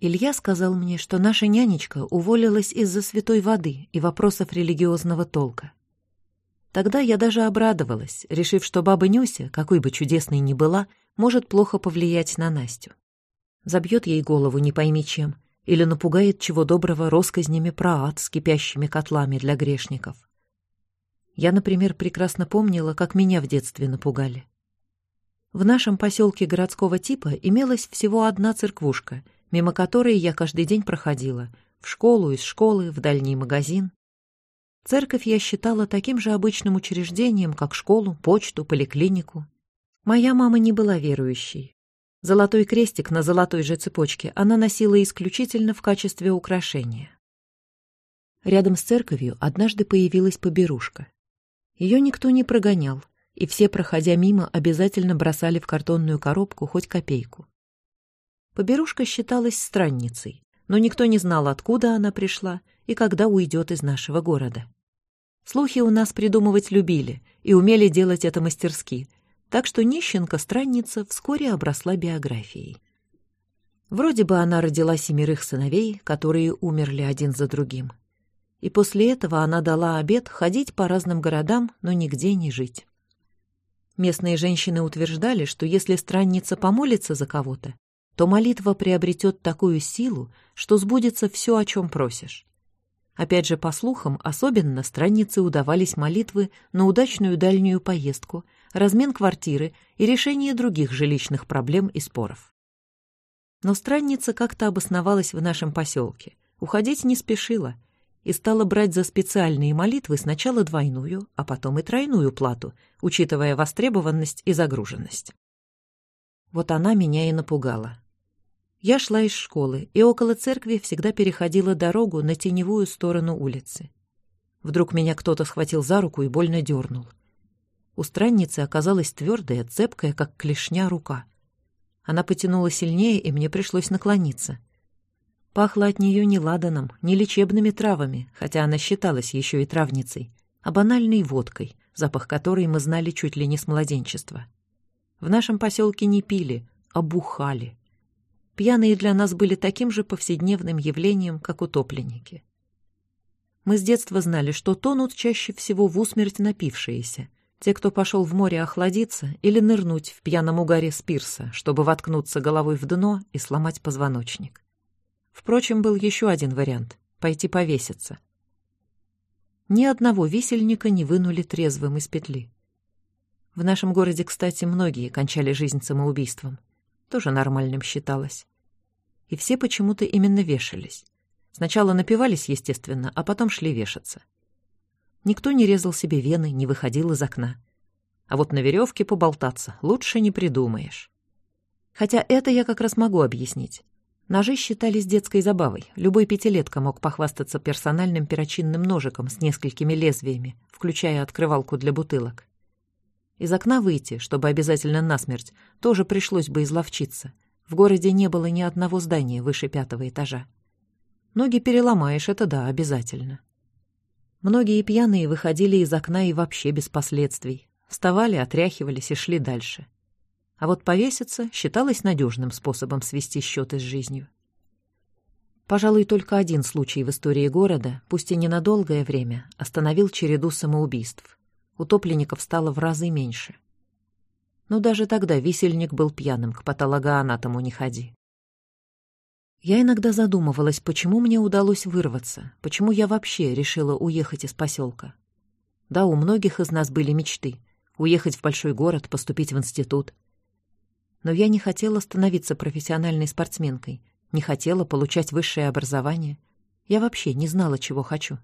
Илья сказал мне, что наша нянечка уволилась из-за святой воды и вопросов религиозного толка. Тогда я даже обрадовалась, решив, что баба Нюся, какой бы чудесной ни была, может плохо повлиять на Настю. Забьет ей голову не пойми чем, или напугает чего доброго росказнями про ад с кипящими котлами для грешников. Я, например, прекрасно помнила, как меня в детстве напугали. В нашем поселке городского типа имелась всего одна церквушка — мимо которой я каждый день проходила, в школу, из школы, в дальний магазин. Церковь я считала таким же обычным учреждением, как школу, почту, поликлинику. Моя мама не была верующей. Золотой крестик на золотой же цепочке она носила исключительно в качестве украшения. Рядом с церковью однажды появилась поберушка. Ее никто не прогонял, и все, проходя мимо, обязательно бросали в картонную коробку хоть копейку. Поберушка считалась странницей, но никто не знал, откуда она пришла и когда уйдет из нашего города. Слухи у нас придумывать любили и умели делать это мастерски, так что нищенка-странница вскоре обросла биографией. Вроде бы она родила семерых сыновей, которые умерли один за другим. И после этого она дала обет ходить по разным городам, но нигде не жить. Местные женщины утверждали, что если странница помолится за кого-то, то молитва приобретет такую силу, что сбудется все, о чем просишь. Опять же, по слухам, особенно страннице удавались молитвы на удачную дальнюю поездку, размен квартиры и решение других жилищных проблем и споров. Но странница как-то обосновалась в нашем поселке, уходить не спешила и стала брать за специальные молитвы сначала двойную, а потом и тройную плату, учитывая востребованность и загруженность. Вот она меня и напугала. Я шла из школы и около церкви всегда переходила дорогу на теневую сторону улицы. Вдруг меня кто-то схватил за руку и больно дернул. У странницы оказалась твердая, цепкая, как клешня, рука. Она потянула сильнее, и мне пришлось наклониться. Пахло от нее не ладаном, не лечебными травами, хотя она считалась еще и травницей, а банальной водкой, запах которой мы знали чуть ли не с младенчества. В нашем поселке не пили, а бухали. Пьяные для нас были таким же повседневным явлением, как утопленники. Мы с детства знали, что тонут чаще всего в усмерть напившиеся, те, кто пошел в море охладиться или нырнуть в пьяном угаре с пирса, чтобы воткнуться головой в дно и сломать позвоночник. Впрочем, был еще один вариант — пойти повеситься. Ни одного висельника не вынули трезвым из петли. В нашем городе, кстати, многие кончали жизнь самоубийством. Тоже нормальным считалось и все почему-то именно вешались. Сначала напивались, естественно, а потом шли вешаться. Никто не резал себе вены, не выходил из окна. А вот на веревке поболтаться лучше не придумаешь. Хотя это я как раз могу объяснить. Ножи считались детской забавой. Любой пятилетка мог похвастаться персональным перочинным ножиком с несколькими лезвиями, включая открывалку для бутылок. Из окна выйти, чтобы обязательно насмерть, тоже пришлось бы изловчиться — в городе не было ни одного здания выше пятого этажа. Ноги переломаешь, это да, обязательно. Многие пьяные выходили из окна и вообще без последствий. Вставали, отряхивались и шли дальше. А вот повеситься считалось надежным способом свести счеты с жизнью. Пожалуй, только один случай в истории города, пусть и ненадолгое время, остановил череду самоубийств. Утопленников стало в разы меньше — но даже тогда висельник был пьяным, к патологоанатому не ходи. Я иногда задумывалась, почему мне удалось вырваться, почему я вообще решила уехать из поселка. Да, у многих из нас были мечты — уехать в большой город, поступить в институт. Но я не хотела становиться профессиональной спортсменкой, не хотела получать высшее образование. Я вообще не знала, чего хочу.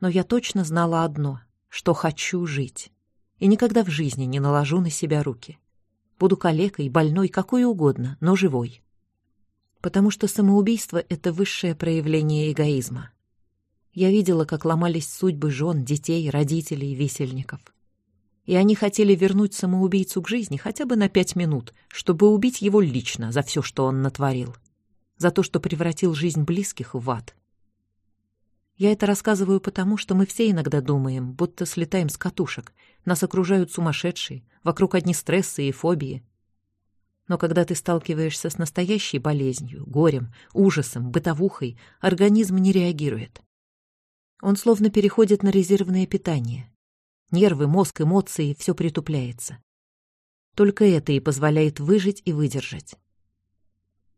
Но я точно знала одно — что хочу жить и никогда в жизни не наложу на себя руки. Буду калекой, больной, какой угодно, но живой. Потому что самоубийство — это высшее проявление эгоизма. Я видела, как ломались судьбы жен, детей, родителей, висельников. И они хотели вернуть самоубийцу к жизни хотя бы на пять минут, чтобы убить его лично за все, что он натворил. За то, что превратил жизнь близких в ад. Я это рассказываю потому, что мы все иногда думаем, будто слетаем с катушек. Нас окружают сумасшедшие, вокруг одни стрессы и фобии. Но когда ты сталкиваешься с настоящей болезнью, горем, ужасом, бытовухой, организм не реагирует. Он словно переходит на резервное питание. Нервы, мозг, эмоции — все притупляется. Только это и позволяет выжить и выдержать.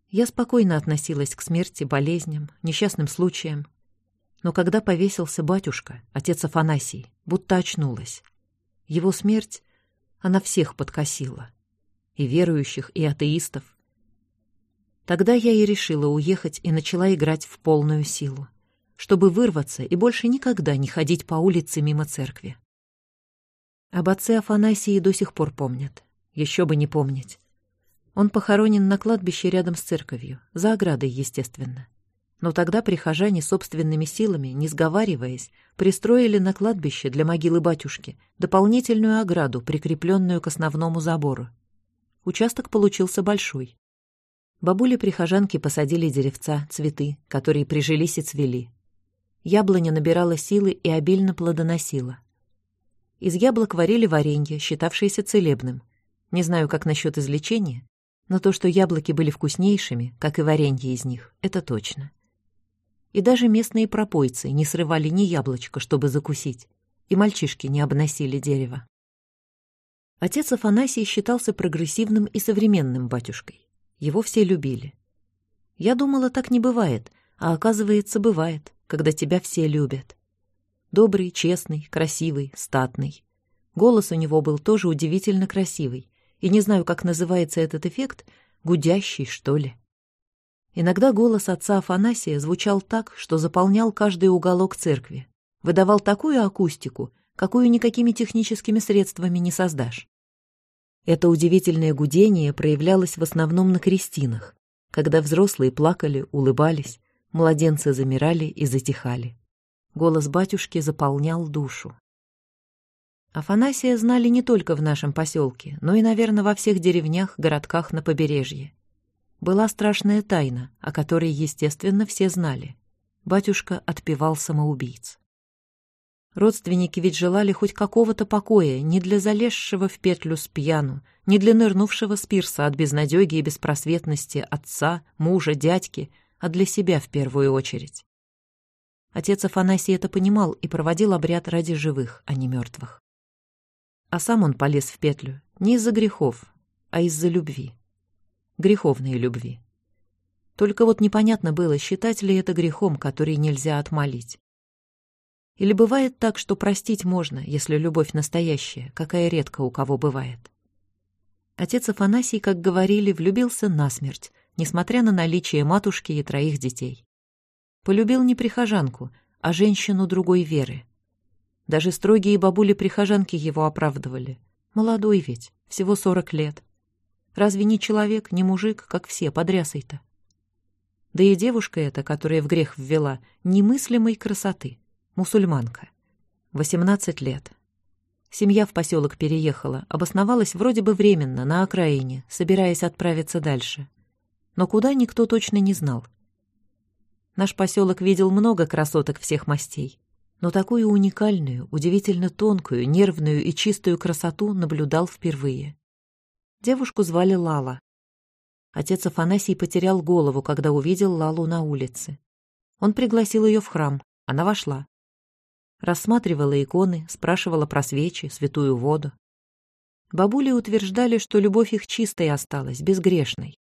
Я спокойно относилась к смерти, болезням, несчастным случаям. Но когда повесился батюшка, отец Афанасий, будто очнулась. Его смерть, она всех подкосила. И верующих, и атеистов. Тогда я и решила уехать и начала играть в полную силу, чтобы вырваться и больше никогда не ходить по улице мимо церкви. Об отце Афанасии до сих пор помнят. Еще бы не помнить. Он похоронен на кладбище рядом с церковью, за оградой, естественно. Но тогда прихожане собственными силами, не сговариваясь, пристроили на кладбище для могилы батюшки дополнительную ограду, прикрепленную к основному забору. Участок получился большой. Бабули-прихожанки посадили деревца, цветы, которые прижились и цвели. Яблоня набирала силы и обильно плодоносила. Из яблок варили варенье, считавшееся целебным. Не знаю, как насчет излечения, но то, что яблоки были вкуснейшими, как и варенье из них, это точно. И даже местные пропойцы не срывали ни яблочко, чтобы закусить, и мальчишки не обносили дерево. Отец Афанасий считался прогрессивным и современным батюшкой. Его все любили. Я думала, так не бывает, а оказывается, бывает, когда тебя все любят. Добрый, честный, красивый, статный. Голос у него был тоже удивительно красивый, и не знаю, как называется этот эффект, гудящий, что ли. Иногда голос отца Афанасия звучал так, что заполнял каждый уголок церкви, выдавал такую акустику, какую никакими техническими средствами не создашь. Это удивительное гудение проявлялось в основном на крестинах, когда взрослые плакали, улыбались, младенцы замирали и затихали. Голос батюшки заполнял душу. Афанасия знали не только в нашем поселке, но и, наверное, во всех деревнях, городках на побережье. Была страшная тайна, о которой, естественно, все знали. Батюшка отпевал самоубийц. Родственники ведь желали хоть какого-то покоя не для залезшего в петлю с пьяну, не для нырнувшего с пирса от безнадёги и беспросветности отца, мужа, дядьки, а для себя в первую очередь. Отец Афанасий это понимал и проводил обряд ради живых, а не мертвых. А сам он полез в петлю не из-за грехов, а из-за любви. Греховной любви. Только вот непонятно было, считать ли это грехом, который нельзя отмолить. Или бывает так, что простить можно, если любовь настоящая, какая редко у кого бывает. Отец Афанасий, как говорили, влюбился насмерть, несмотря на наличие матушки и троих детей. Полюбил не прихожанку, а женщину другой веры, даже строгие бабули-прихожанки его оправдывали. Молодой ведь, всего сорок лет. Разве не человек, не мужик, как все, подрясой-то? Да и девушка эта, которая в грех ввела, немыслимой красоты. Мусульманка. Восемнадцать лет. Семья в поселок переехала, обосновалась вроде бы временно, на окраине, собираясь отправиться дальше. Но куда никто точно не знал. Наш поселок видел много красоток всех мастей но такую уникальную, удивительно тонкую, нервную и чистую красоту наблюдал впервые. Девушку звали Лала. Отец Афанасий потерял голову, когда увидел Лалу на улице. Он пригласил ее в храм, она вошла. Рассматривала иконы, спрашивала про свечи, святую воду. Бабули утверждали, что любовь их чистой осталась, безгрешной.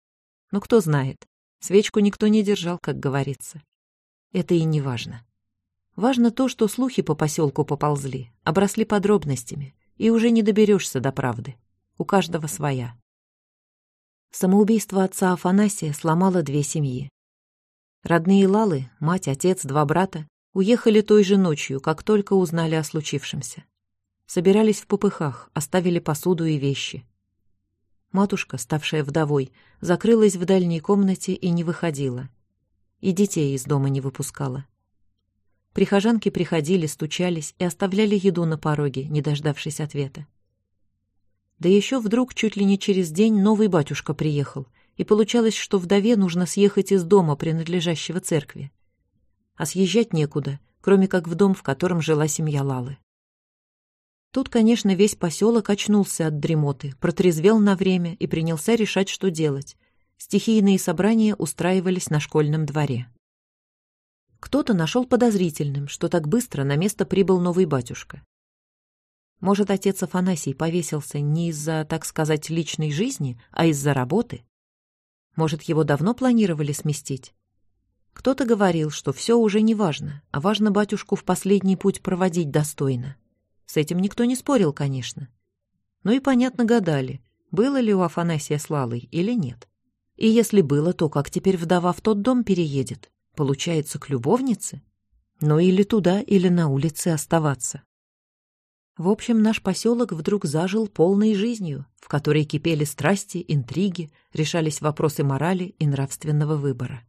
Но кто знает, свечку никто не держал, как говорится. Это и не важно. Важно то, что слухи по поселку поползли, обросли подробностями, и уже не доберешься до правды. У каждого своя. Самоубийство отца Афанасия сломало две семьи. Родные Лалы, мать, отец, два брата, уехали той же ночью, как только узнали о случившемся. Собирались в попыхах, оставили посуду и вещи. Матушка, ставшая вдовой, закрылась в дальней комнате и не выходила. И детей из дома не выпускала. Прихожанки приходили, стучались и оставляли еду на пороге, не дождавшись ответа. Да еще вдруг чуть ли не через день новый батюшка приехал, и получалось, что вдове нужно съехать из дома, принадлежащего церкви. А съезжать некуда, кроме как в дом, в котором жила семья Лалы. Тут, конечно, весь поселок очнулся от дремоты, протрезвел на время и принялся решать, что делать. Стихийные собрания устраивались на школьном дворе. Кто-то нашел подозрительным, что так быстро на место прибыл новый батюшка. Может, отец Афанасий повесился не из-за, так сказать, личной жизни, а из-за работы? Может, его давно планировали сместить? Кто-то говорил, что все уже не важно, а важно батюшку в последний путь проводить достойно. С этим никто не спорил, конечно. Ну и, понятно, гадали, было ли у Афанасия с Лалой или нет. И если было, то как теперь вдова в тот дом переедет? Получается, к любовнице? Ну или туда, или на улице оставаться. В общем, наш поселок вдруг зажил полной жизнью, в которой кипели страсти, интриги, решались вопросы морали и нравственного выбора.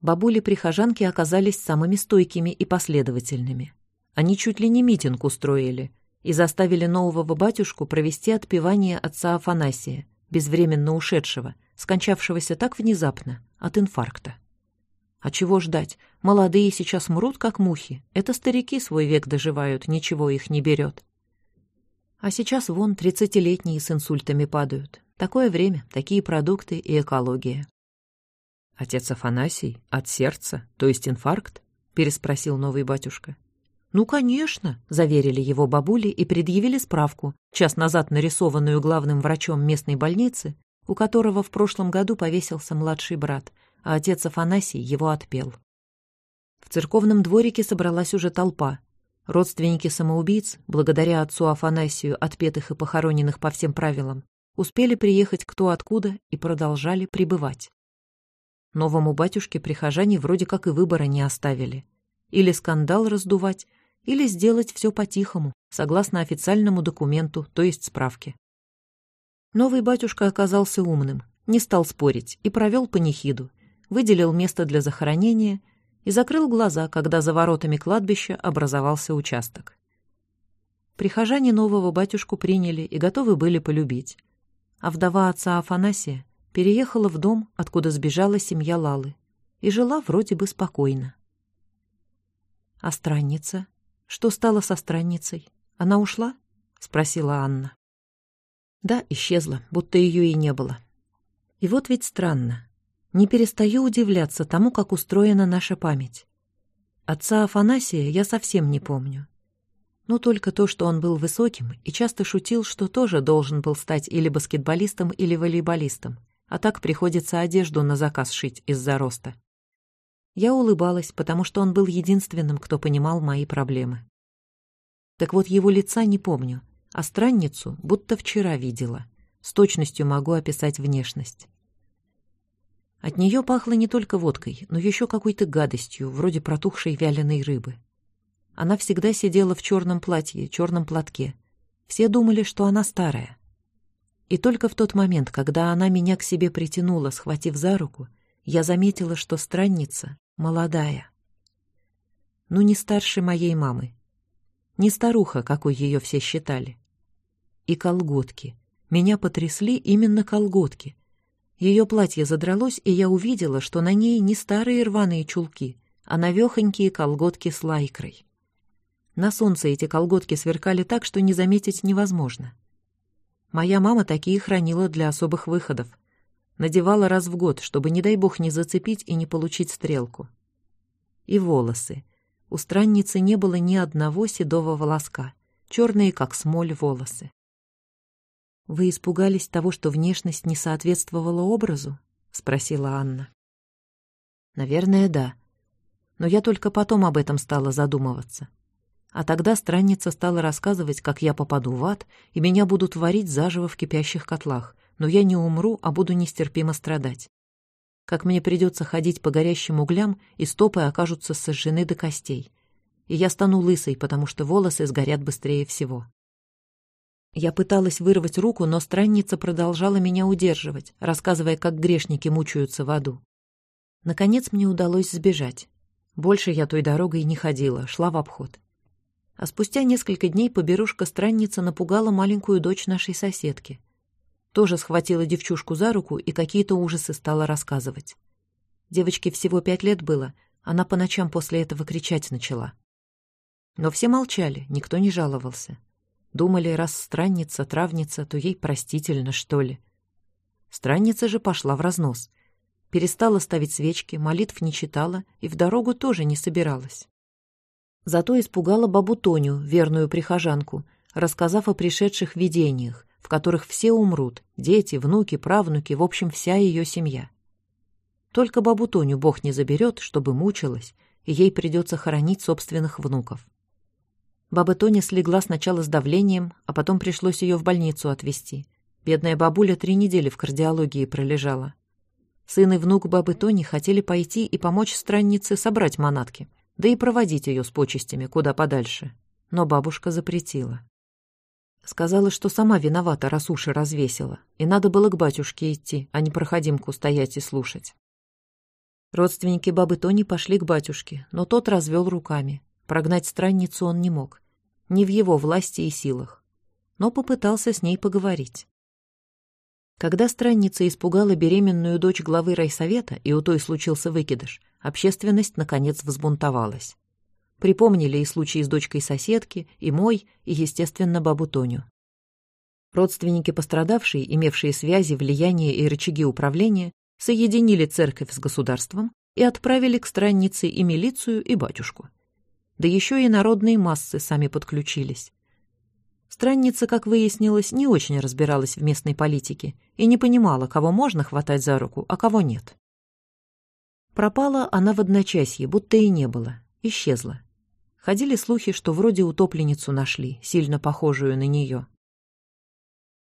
Бабули-прихожанки оказались самыми стойкими и последовательными. Они чуть ли не митинг устроили и заставили нового батюшку провести отпевание отца Афанасия, безвременно ушедшего, скончавшегося так внезапно, от инфаркта. А чего ждать? Молодые сейчас мрут, как мухи. Это старики свой век доживают, ничего их не берет. А сейчас вон тридцатилетние с инсультами падают. Такое время, такие продукты и экология. «Отец Афанасий? От сердца? То есть инфаркт?» — переспросил новый батюшка. «Ну, конечно», — заверили его бабули и предъявили справку, час назад нарисованную главным врачом местной больницы, у которого в прошлом году повесился младший брат — а отец Афанасий его отпел. В церковном дворике собралась уже толпа. Родственники самоубийц, благодаря отцу Афанасию, отпетых и похороненных по всем правилам, успели приехать кто откуда и продолжали пребывать. Новому батюшке прихожане вроде как и выбора не оставили. Или скандал раздувать, или сделать все по-тихому, согласно официальному документу, то есть справке. Новый батюшка оказался умным, не стал спорить и провел панихиду, выделил место для захоронения и закрыл глаза, когда за воротами кладбища образовался участок. Прихожане нового батюшку приняли и готовы были полюбить. А вдова отца Афанасия переехала в дом, откуда сбежала семья Лалы, и жила вроде бы спокойно. «А странница? Что стало со странницей? Она ушла?» — спросила Анна. Да, исчезла, будто ее и не было. И вот ведь странно. Не перестаю удивляться тому, как устроена наша память. Отца Афанасия я совсем не помню. Но только то, что он был высоким и часто шутил, что тоже должен был стать или баскетболистом, или волейболистом, а так приходится одежду на заказ шить из-за роста. Я улыбалась, потому что он был единственным, кто понимал мои проблемы. Так вот, его лица не помню, а странницу будто вчера видела. С точностью могу описать внешность. От нее пахло не только водкой, но еще какой-то гадостью, вроде протухшей вяленой рыбы. Она всегда сидела в черном платье, черном платке. Все думали, что она старая. И только в тот момент, когда она меня к себе притянула, схватив за руку, я заметила, что странница молодая. Ну, не старше моей мамы. Не старуха, какой ее все считали. И колготки. Меня потрясли именно колготки — ее платье задралось, и я увидела, что на ней не старые рваные чулки, а навехонькие колготки с лайкрой. На солнце эти колготки сверкали так, что не заметить невозможно. Моя мама такие хранила для особых выходов. Надевала раз в год, чтобы, не дай бог, не зацепить и не получить стрелку. И волосы. У странницы не было ни одного седого волоска, черные, как смоль, волосы. «Вы испугались того, что внешность не соответствовала образу?» — спросила Анна. «Наверное, да. Но я только потом об этом стала задумываться. А тогда странница стала рассказывать, как я попаду в ад, и меня будут варить заживо в кипящих котлах, но я не умру, а буду нестерпимо страдать. Как мне придется ходить по горящим углям, и стопы окажутся сожжены до костей. И я стану лысой, потому что волосы сгорят быстрее всего. Я пыталась вырвать руку, но странница продолжала меня удерживать, рассказывая, как грешники мучаются в аду. Наконец мне удалось сбежать. Больше я той дорогой не ходила, шла в обход. А спустя несколько дней поберушка-странница напугала маленькую дочь нашей соседки. Тоже схватила девчушку за руку и какие-то ужасы стала рассказывать. Девочке всего пять лет было, она по ночам после этого кричать начала. Но все молчали, никто не жаловался. Думали, раз странница, травница, то ей простительно, что ли. Странница же пошла в разнос. Перестала ставить свечки, молитв не читала и в дорогу тоже не собиралась. Зато испугала бабу Тоню, верную прихожанку, рассказав о пришедших видениях, в которых все умрут, дети, внуки, правнуки, в общем, вся ее семья. Только бабу Тоню Бог не заберет, чтобы мучилась, и ей придется хоронить собственных внуков. Баба Тоня слегла сначала с давлением, а потом пришлось ее в больницу отвезти. Бедная бабуля три недели в кардиологии пролежала. Сын и внук бабы Тони хотели пойти и помочь страннице собрать манатки, да и проводить ее с почестями куда подальше. Но бабушка запретила. Сказала, что сама виновата, раз уши развесила, и надо было к батюшке идти, а не проходимку стоять и слушать. Родственники бабы Тони пошли к батюшке, но тот развел руками. Прогнать странницу он не мог. Не в его власти и силах. Но попытался с ней поговорить. Когда странница испугала беременную дочь главы райсовета, и у той случился выкидыш, общественность, наконец, взбунтовалась. Припомнили и случаи с дочкой соседки, и мой, и, естественно, бабу Тоню. Родственники пострадавшей, имевшие связи, влияние и рычаги управления, соединили церковь с государством и отправили к страннице и милицию, и батюшку. Да еще и народные массы сами подключились. Странница, как выяснилось, не очень разбиралась в местной политике и не понимала, кого можно хватать за руку, а кого нет. Пропала она в одночасье, будто и не было, исчезла. Ходили слухи, что вроде утопленницу нашли, сильно похожую на нее.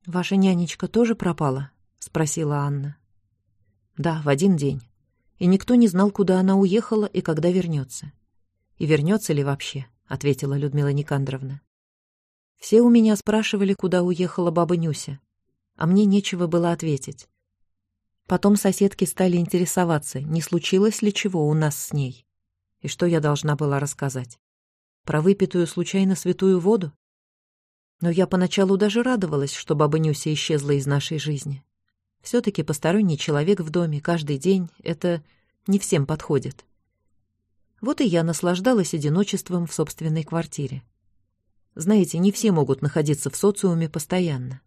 «Ваша нянечка тоже пропала?» — спросила Анна. Да, в один день. И никто не знал, куда она уехала и когда вернется. И вернется ли вообще, ответила Людмила Никандровна. Все у меня спрашивали, куда уехала баба Нюся, а мне нечего было ответить. Потом соседки стали интересоваться, не случилось ли чего у нас с ней. И что я должна была рассказать? Про выпитую случайно святую воду? Но я поначалу даже радовалась, что баба Нюся исчезла из нашей жизни. Все-таки посторонний человек в доме каждый день — это не всем подходит. Вот и я наслаждалась одиночеством в собственной квартире. Знаете, не все могут находиться в социуме постоянно.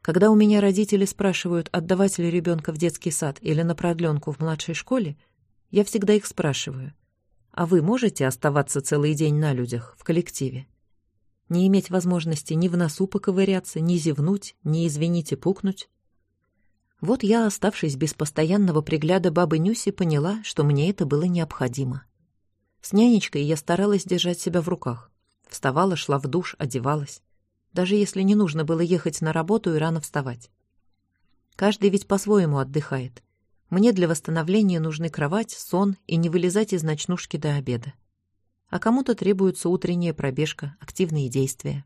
Когда у меня родители спрашивают, отдавать ли ребенка в детский сад или на продленку в младшей школе, я всегда их спрашиваю, а вы можете оставаться целый день на людях, в коллективе? Не иметь возможности ни в носу поковыряться, ни зевнуть, ни, извините, пукнуть? Вот я, оставшись без постоянного пригляда бабы Нюси, поняла, что мне это было необходимо. С нянечкой я старалась держать себя в руках. Вставала, шла в душ, одевалась. Даже если не нужно было ехать на работу и рано вставать. Каждый ведь по-своему отдыхает. Мне для восстановления нужны кровать, сон и не вылезать из ночнушки до обеда. А кому-то требуется утренняя пробежка, активные действия.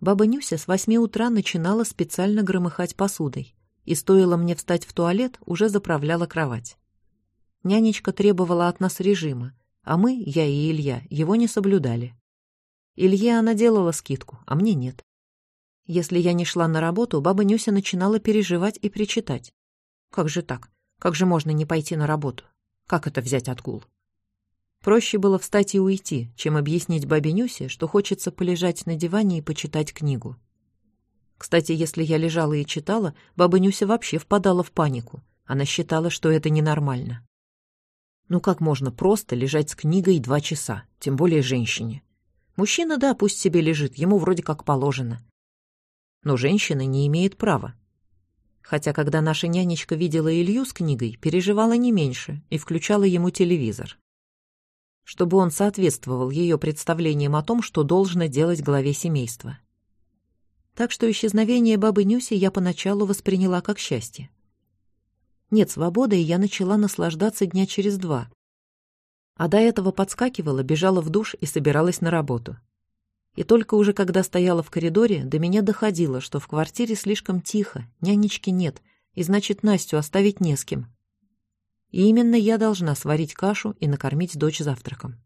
Баба Нюся с восьми утра начинала специально громыхать посудой, и стоило мне встать в туалет, уже заправляла кровать. Нянечка требовала от нас режима, а мы, я и Илья, его не соблюдали. Илье она делала скидку, а мне нет. Если я не шла на работу, баба Нюся начинала переживать и причитать. Как же так? Как же можно не пойти на работу? Как это взять отгул? Проще было встать и уйти, чем объяснить бабе Нюсе, что хочется полежать на диване и почитать книгу. Кстати, если я лежала и читала, баба Нюся вообще впадала в панику. Она считала, что это ненормально. Ну как можно просто лежать с книгой два часа, тем более женщине? Мужчина, да, пусть себе лежит, ему вроде как положено. Но женщина не имеет права. Хотя, когда наша нянечка видела Илью с книгой, переживала не меньше и включала ему телевизор. Чтобы он соответствовал ее представлениям о том, что должно делать главе семейства так что исчезновение бабы Нюси я поначалу восприняла как счастье. Нет свободы, и я начала наслаждаться дня через два. А до этого подскакивала, бежала в душ и собиралась на работу. И только уже когда стояла в коридоре, до меня доходило, что в квартире слишком тихо, нянечки нет, и значит, Настю оставить не с кем. И именно я должна сварить кашу и накормить дочь завтраком.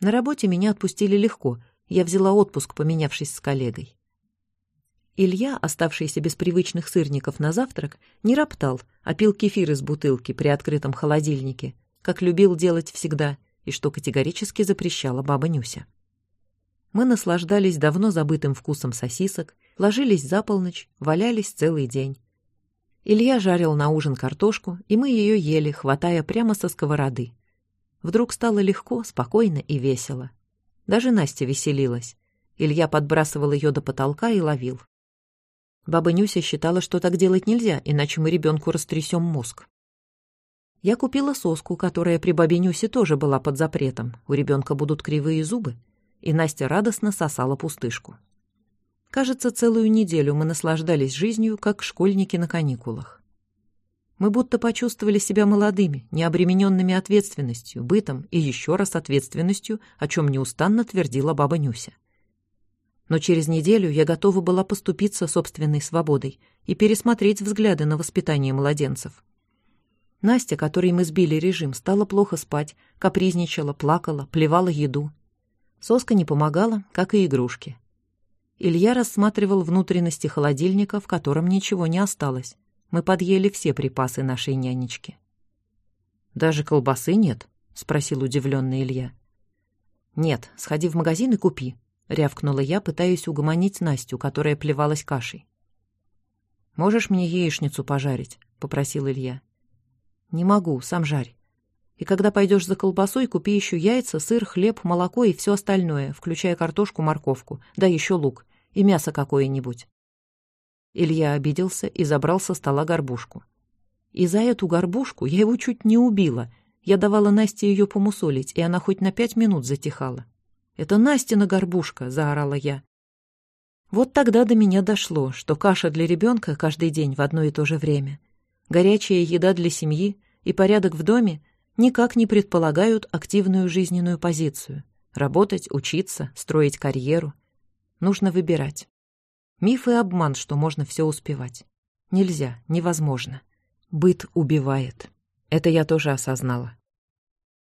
На работе меня отпустили легко, я взяла отпуск, поменявшись с коллегой. Илья, оставшийся без привычных сырников на завтрак, не роптал, а пил кефир из бутылки при открытом холодильнике, как любил делать всегда, и что категорически запрещала баба Нюся. Мы наслаждались давно забытым вкусом сосисок, ложились за полночь, валялись целый день. Илья жарил на ужин картошку, и мы ее ели, хватая прямо со сковороды. Вдруг стало легко, спокойно и весело. Даже Настя веселилась. Илья подбрасывал ее до потолка и ловил. Баба Нюся считала, что так делать нельзя, иначе мы ребенку растрясем мозг. Я купила соску, которая при бабе Нюсе тоже была под запретом. У ребенка будут кривые зубы. И Настя радостно сосала пустышку. Кажется, целую неделю мы наслаждались жизнью, как школьники на каникулах. Мы будто почувствовали себя молодыми, необремененными ответственностью, бытом и еще раз ответственностью, о чем неустанно твердила баба Нюся. Но через неделю я готова была поступиться собственной свободой и пересмотреть взгляды на воспитание младенцев. Настя, которой мы сбили режим, стала плохо спать, капризничала, плакала, плевала еду. Соска не помогала, как и игрушки. Илья рассматривал внутренности холодильника, в котором ничего не осталось. Мы подъели все припасы нашей нянечки. «Даже колбасы нет?» — спросил удивленный Илья. «Нет, сходи в магазин и купи», — рявкнула я, пытаясь угомонить Настю, которая плевалась кашей. «Можешь мне яичницу пожарить?» — попросил Илья. «Не могу, сам жарь. И когда пойдешь за колбасой, купи еще яйца, сыр, хлеб, молоко и все остальное, включая картошку, морковку, да еще лук и мясо какое-нибудь». Илья обиделся и забрал со стола горбушку. И за эту горбушку я его чуть не убила. Я давала Насте ее помусолить, и она хоть на пять минут затихала. «Это Настина горбушка!» — заорала я. Вот тогда до меня дошло, что каша для ребенка каждый день в одно и то же время, горячая еда для семьи и порядок в доме никак не предполагают активную жизненную позицию. Работать, учиться, строить карьеру. Нужно выбирать. Миф и обман, что можно все успевать. Нельзя, невозможно. Быт убивает. Это я тоже осознала.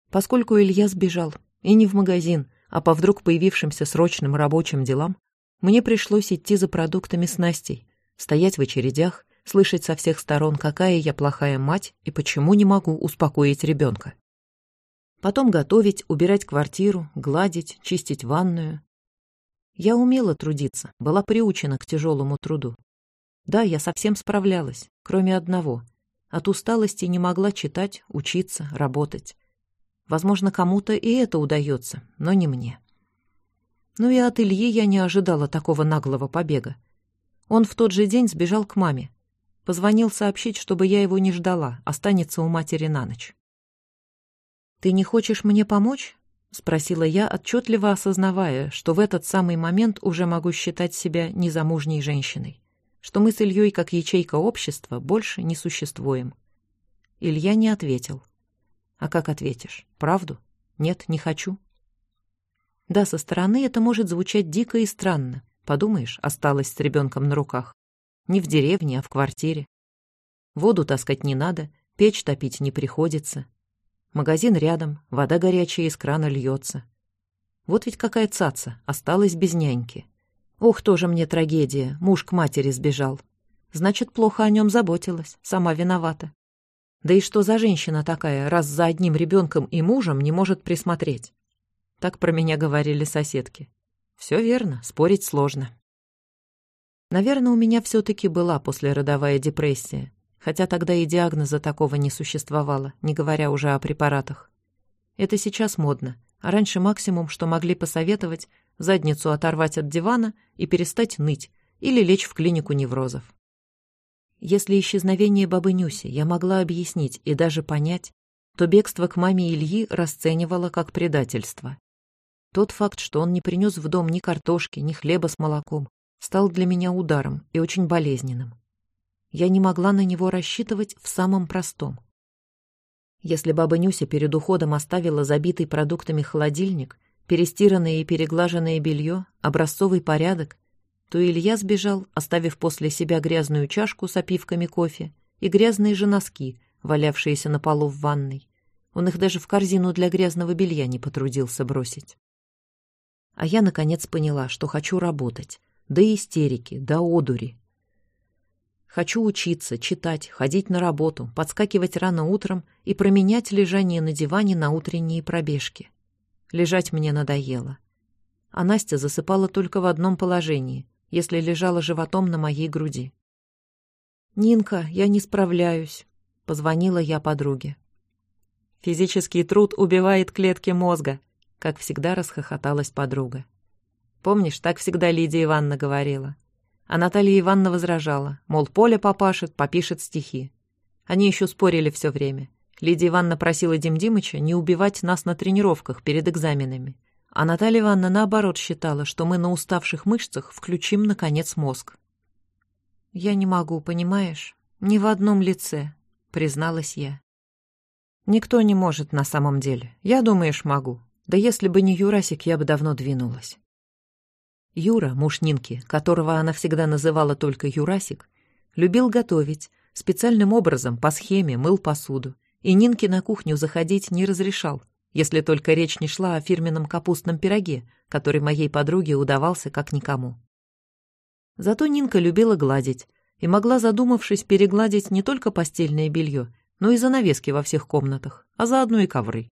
Поскольку Илья сбежал, и не в магазин, а по вдруг появившимся срочным рабочим делам, мне пришлось идти за продуктами с Настей, стоять в очередях, слышать со всех сторон, какая я плохая мать и почему не могу успокоить ребенка. Потом готовить, убирать квартиру, гладить, чистить ванную. Я умела трудиться, была приучена к тяжелому труду. Да, я совсем справлялась, кроме одного. От усталости не могла читать, учиться, работать. Возможно, кому-то и это удается, но не мне. Ну и от Ильи я не ожидала такого наглого побега. Он в тот же день сбежал к маме. Позвонил сообщить, чтобы я его не ждала, останется у матери на ночь. «Ты не хочешь мне помочь?» — спросила я, отчетливо осознавая, что в этот самый момент уже могу считать себя незамужней женщиной, что мы с Ильей, как ячейка общества, больше не существуем. Илья не ответил. А как ответишь? Правду? Нет, не хочу. Да, со стороны это может звучать дико и странно. Подумаешь, осталась с ребенком на руках. Не в деревне, а в квартире. Воду таскать не надо, печь топить не приходится. Магазин рядом, вода горячая из крана льется. Вот ведь какая цаца, осталась без няньки. Ох, тоже мне трагедия, муж к матери сбежал. Значит, плохо о нем заботилась, сама виновата. Да и что за женщина такая, раз за одним ребенком и мужем не может присмотреть? Так про меня говорили соседки. Все верно, спорить сложно. Наверное, у меня все-таки была послеродовая депрессия, хотя тогда и диагноза такого не существовало, не говоря уже о препаратах. Это сейчас модно, а раньше максимум, что могли посоветовать, задницу оторвать от дивана и перестать ныть или лечь в клинику неврозов. Если исчезновение бабы Нюси я могла объяснить и даже понять, то бегство к маме Ильи расценивала как предательство. Тот факт, что он не принес в дом ни картошки, ни хлеба с молоком, стал для меня ударом и очень болезненным. Я не могла на него рассчитывать в самом простом. Если баба Нюся перед уходом оставила забитый продуктами холодильник, перестиранное и переглаженное белье, образцовый порядок, то Илья сбежал, оставив после себя грязную чашку с опивками кофе и грязные же носки, валявшиеся на полу в ванной. Он их даже в корзину для грязного белья не потрудился бросить. А я, наконец, поняла, что хочу работать. До истерики, до одури. Хочу учиться, читать, ходить на работу, подскакивать рано утром и променять лежание на диване на утренние пробежки. Лежать мне надоело. А Настя засыпала только в одном положении, если лежала животом на моей груди. «Нинка, я не справляюсь», — позвонила я подруге. «Физический труд убивает клетки мозга», — как всегда расхохоталась подруга. «Помнишь, так всегда Лидия Ивановна говорила?» А Наталья Ивановна возражала, мол, Поля попашет, попишет стихи. Они еще спорили все время. Лидия Ивановна просила Дим Димыча не убивать нас на тренировках перед экзаменами. А Наталья Ивановна, наоборот, считала, что мы на уставших мышцах включим, наконец, мозг. «Я не могу, понимаешь? Ни в одном лице», — призналась я. «Никто не может на самом деле. Я, думаешь, могу. Да если бы не Юрасик, я бы давно двинулась». Юра, муж Нинки, которого она всегда называла только Юрасик, любил готовить, специальным образом, по схеме, мыл посуду, и Нинке на кухню заходить не разрешал, если только речь не шла о фирменном капустном пироге, который моей подруге удавался как никому. Зато Нинка любила гладить и могла, задумавшись, перегладить не только постельное белье, но и занавески во всех комнатах, а заодно и ковры.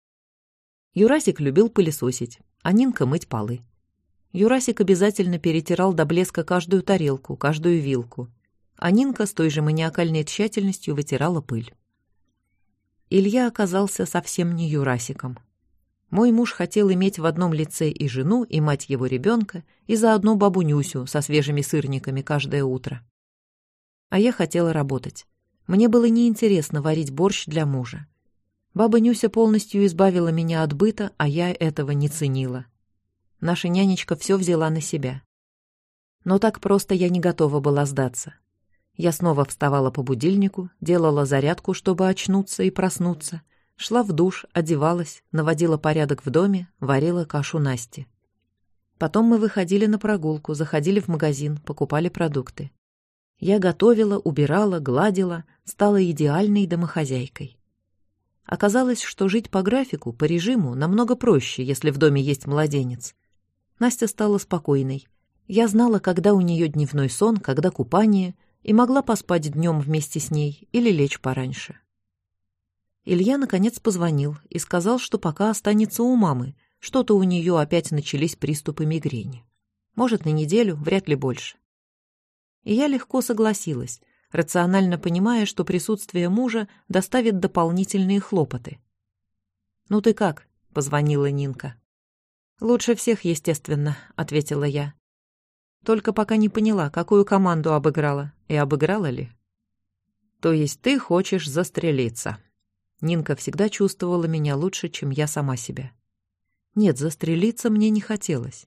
Юрасик любил пылесосить, а Нинка мыть полы. Юрасик обязательно перетирал до блеска каждую тарелку, каждую вилку, а Нинка с той же маниакальной тщательностью вытирала пыль. Илья оказался совсем не Юрасиком. Мой муж хотел иметь в одном лице и жену, и мать его ребенка, и заодно бабу Нюсю со свежими сырниками каждое утро. А я хотела работать. Мне было неинтересно варить борщ для мужа. Баба Нюся полностью избавила меня от быта, а я этого не ценила. Наша нянечка все взяла на себя. Но так просто я не готова была сдаться. Я снова вставала по будильнику, делала зарядку, чтобы очнуться и проснуться — Шла в душ, одевалась, наводила порядок в доме, варила кашу Насте. Потом мы выходили на прогулку, заходили в магазин, покупали продукты. Я готовила, убирала, гладила, стала идеальной домохозяйкой. Оказалось, что жить по графику, по режиму намного проще, если в доме есть младенец. Настя стала спокойной. Я знала, когда у нее дневной сон, когда купание, и могла поспать днем вместе с ней или лечь пораньше. Илья наконец позвонил и сказал, что пока останется у мамы, что-то у нее опять начались приступы мигрени. Может, на неделю, вряд ли больше. И я легко согласилась, рационально понимая, что присутствие мужа доставит дополнительные хлопоты. «Ну ты как?» — позвонила Нинка. «Лучше всех, естественно», — ответила я. Только пока не поняла, какую команду обыграла и обыграла ли. «То есть ты хочешь застрелиться?» Нинка всегда чувствовала меня лучше, чем я сама себя. Нет, застрелиться мне не хотелось.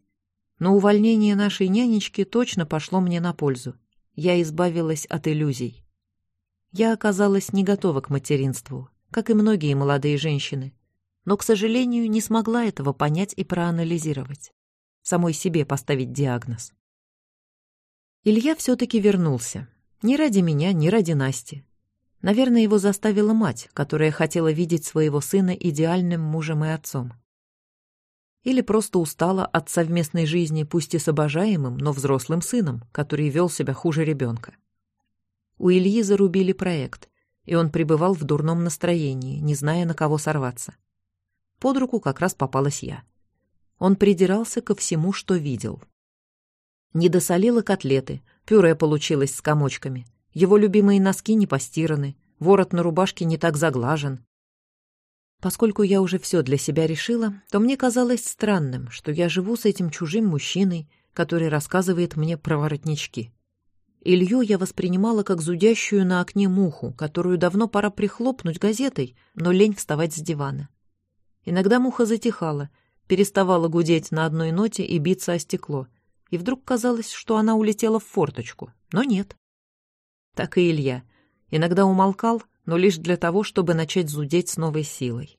Но увольнение нашей нянечки точно пошло мне на пользу. Я избавилась от иллюзий. Я оказалась не готова к материнству, как и многие молодые женщины, но, к сожалению, не смогла этого понять и проанализировать. Самой себе поставить диагноз. Илья все-таки вернулся. Не ради меня, не ради Насти, Наверное, его заставила мать, которая хотела видеть своего сына идеальным мужем и отцом. Или просто устала от совместной жизни, пусть и с обожаемым, но взрослым сыном, который вел себя хуже ребенка. У Ильи зарубили проект, и он пребывал в дурном настроении, не зная, на кого сорваться. Под руку как раз попалась я. Он придирался ко всему, что видел. Не досолила котлеты, пюре получилось с комочками — его любимые носки не постираны, ворот на рубашке не так заглажен. Поскольку я уже все для себя решила, то мне казалось странным, что я живу с этим чужим мужчиной, который рассказывает мне про воротнички. Илью я воспринимала как зудящую на окне муху, которую давно пора прихлопнуть газетой, но лень вставать с дивана. Иногда муха затихала, переставала гудеть на одной ноте и биться о стекло, и вдруг казалось, что она улетела в форточку, но нет так и Илья. Иногда умолкал, но лишь для того, чтобы начать зудеть с новой силой.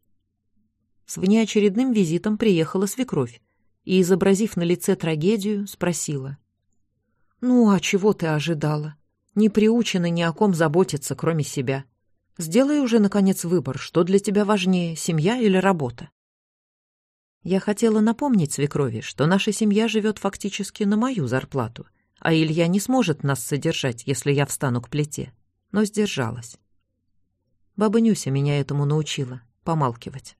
С внеочередным визитом приехала свекровь и, изобразив на лице трагедию, спросила. «Ну, а чего ты ожидала? Не приучена ни о ком заботиться, кроме себя. Сделай уже, наконец, выбор, что для тебя важнее, семья или работа?» Я хотела напомнить свекрови, что наша семья живет фактически на мою зарплату — а Илья не сможет нас содержать, если я встану к плите. Но сдержалась. Баба Нюся меня этому научила — помалкивать.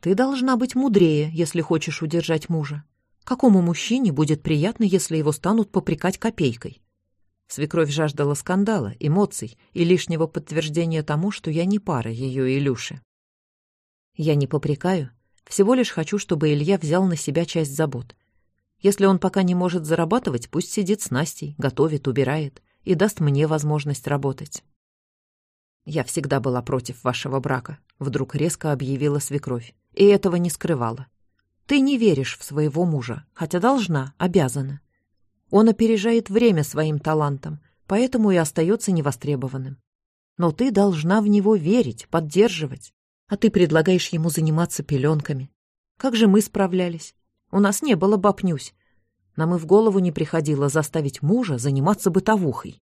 Ты должна быть мудрее, если хочешь удержать мужа. Какому мужчине будет приятно, если его станут попрекать копейкой? Свекровь жаждала скандала, эмоций и лишнего подтверждения тому, что я не пара ее Илюши. Я не попрекаю, всего лишь хочу, чтобы Илья взял на себя часть забот. Если он пока не может зарабатывать, пусть сидит с Настей, готовит, убирает и даст мне возможность работать. «Я всегда была против вашего брака», — вдруг резко объявила свекровь, и этого не скрывала. «Ты не веришь в своего мужа, хотя должна, обязана. Он опережает время своим талантом, поэтому и остается невостребованным. Но ты должна в него верить, поддерживать. А ты предлагаешь ему заниматься пеленками. Как же мы справлялись? У нас не было бабнюсь. Нам и в голову не приходило заставить мужа заниматься бытовухой.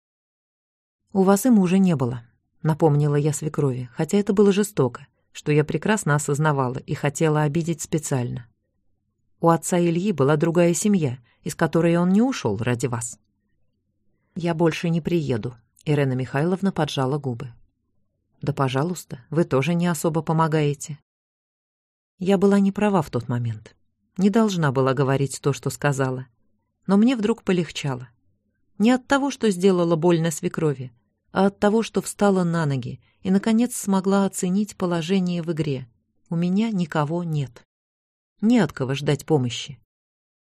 «У вас и мужа не было», — напомнила я свекрови, хотя это было жестоко, что я прекрасно осознавала и хотела обидеть специально. У отца Ильи была другая семья, из которой он не ушел ради вас. «Я больше не приеду», — Ирена Михайловна поджала губы. «Да, пожалуйста, вы тоже не особо помогаете». Я была не права в тот момент. Не должна была говорить то, что сказала. Но мне вдруг полегчало. Не от того, что сделала больно свекрови, а от того, что встала на ноги и, наконец, смогла оценить положение в игре. У меня никого нет. Не от кого ждать помощи.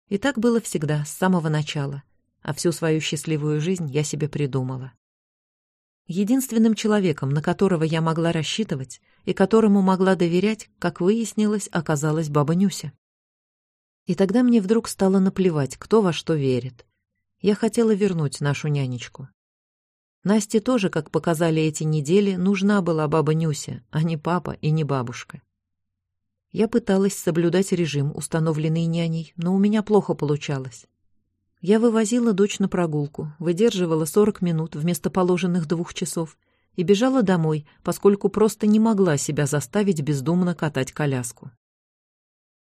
И так было всегда, с самого начала, а всю свою счастливую жизнь я себе придумала. Единственным человеком, на которого я могла рассчитывать и которому могла доверять, как выяснилось, оказалась баба Нюся. И тогда мне вдруг стало наплевать, кто во что верит. Я хотела вернуть нашу нянечку. Насте тоже, как показали эти недели, нужна была баба Нюся, а не папа и не бабушка. Я пыталась соблюдать режим, установленный няней, но у меня плохо получалось. Я вывозила дочь на прогулку, выдерживала 40 минут вместо положенных двух часов и бежала домой, поскольку просто не могла себя заставить бездумно катать коляску.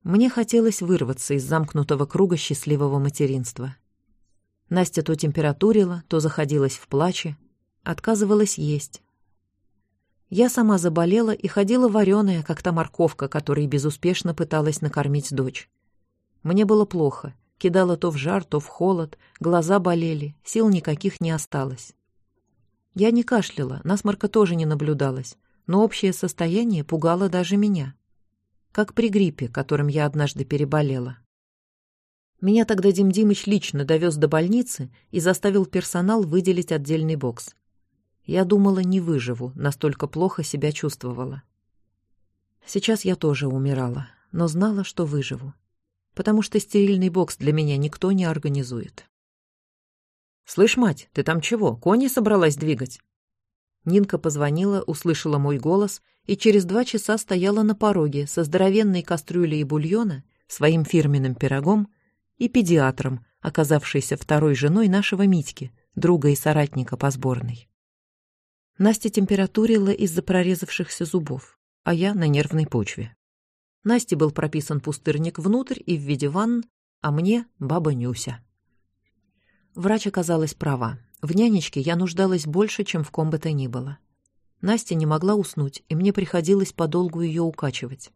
Мне хотелось вырваться из замкнутого круга счастливого материнства. Настя то температурила, то заходилась в плаче, отказывалась есть. Я сама заболела и ходила вареная, как та морковка, которой безуспешно пыталась накормить дочь. Мне было плохо — Кидала то в жар, то в холод, глаза болели, сил никаких не осталось. Я не кашляла, насморка тоже не наблюдалось, но общее состояние пугало даже меня. Как при гриппе, которым я однажды переболела. Меня тогда Дим Димыч лично довез до больницы и заставил персонал выделить отдельный бокс. Я думала, не выживу, настолько плохо себя чувствовала. Сейчас я тоже умирала, но знала, что выживу потому что стерильный бокс для меня никто не организует. «Слышь, мать, ты там чего, кони собралась двигать?» Нинка позвонила, услышала мой голос и через два часа стояла на пороге со здоровенной кастрюлей бульона, своим фирменным пирогом и педиатром, оказавшейся второй женой нашего Митьки, друга и соратника по сборной. Настя температурила из-за прорезавшихся зубов, а я на нервной почве. Насте был прописан пустырник внутрь и в виде ванн, а мне — баба Нюся. Врач оказалась права. В нянечке я нуждалась больше, чем в ком бы то ни было. Настя не могла уснуть, и мне приходилось подолгу ее укачивать.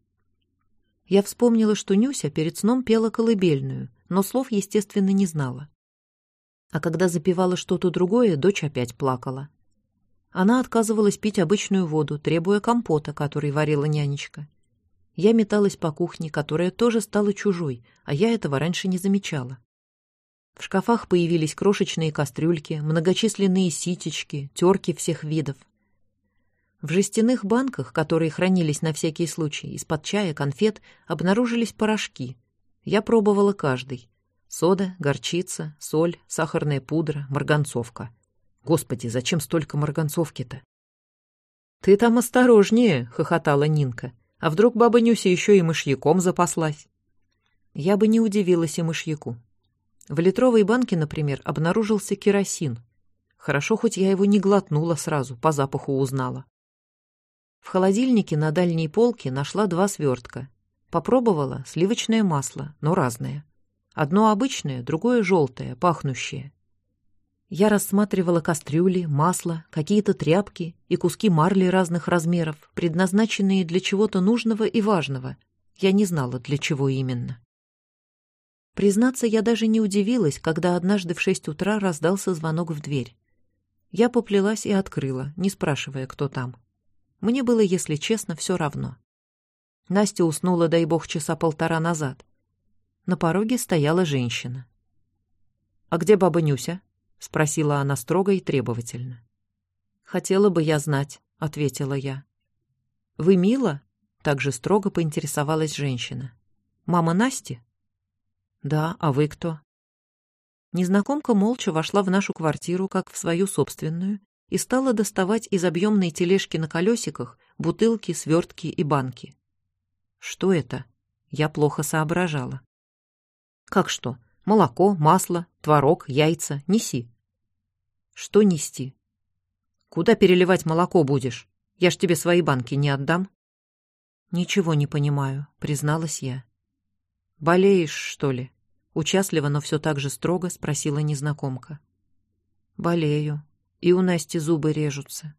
Я вспомнила, что Нюся перед сном пела колыбельную, но слов, естественно, не знала. А когда запевала что-то другое, дочь опять плакала. Она отказывалась пить обычную воду, требуя компота, который варила нянечка. Я металась по кухне, которая тоже стала чужой, а я этого раньше не замечала. В шкафах появились крошечные кастрюльки, многочисленные ситечки, терки всех видов. В жестяных банках, которые хранились на всякий случай, из-под чая, конфет, обнаружились порошки. Я пробовала каждый. Сода, горчица, соль, сахарная пудра, марганцовка. Господи, зачем столько марганцовки-то? «Ты там осторожнее!» — хохотала Нинка. А вдруг баба Нюся еще и мышьяком запаслась? Я бы не удивилась и мышьяку. В литровой банке, например, обнаружился керосин. Хорошо, хоть я его не глотнула сразу, по запаху узнала. В холодильнике на дальней полке нашла два свертка. Попробовала сливочное масло, но разное. Одно обычное, другое желтое, пахнущее. Я рассматривала кастрюли, масло, какие-то тряпки и куски марли разных размеров, предназначенные для чего-то нужного и важного. Я не знала, для чего именно. Признаться, я даже не удивилась, когда однажды в шесть утра раздался звонок в дверь. Я поплелась и открыла, не спрашивая, кто там. Мне было, если честно, все равно. Настя уснула, дай бог, часа полтора назад. На пороге стояла женщина. «А где баба Нюся?» — спросила она строго и требовательно. «Хотела бы я знать», — ответила я. «Вы Мила?» — также строго поинтересовалась женщина. «Мама Насти?» «Да, а вы кто?» Незнакомка молча вошла в нашу квартиру, как в свою собственную, и стала доставать из объемной тележки на колесиках бутылки, свертки и банки. Что это? Я плохо соображала. Как что? Молоко, масло, творог, яйца. Неси. Что нести? Куда переливать молоко будешь? Я ж тебе свои банки не отдам. Ничего не понимаю, призналась я. Болеешь, что ли? Участливо, но все так же строго спросила незнакомка. Болею. И у Насти зубы режутся.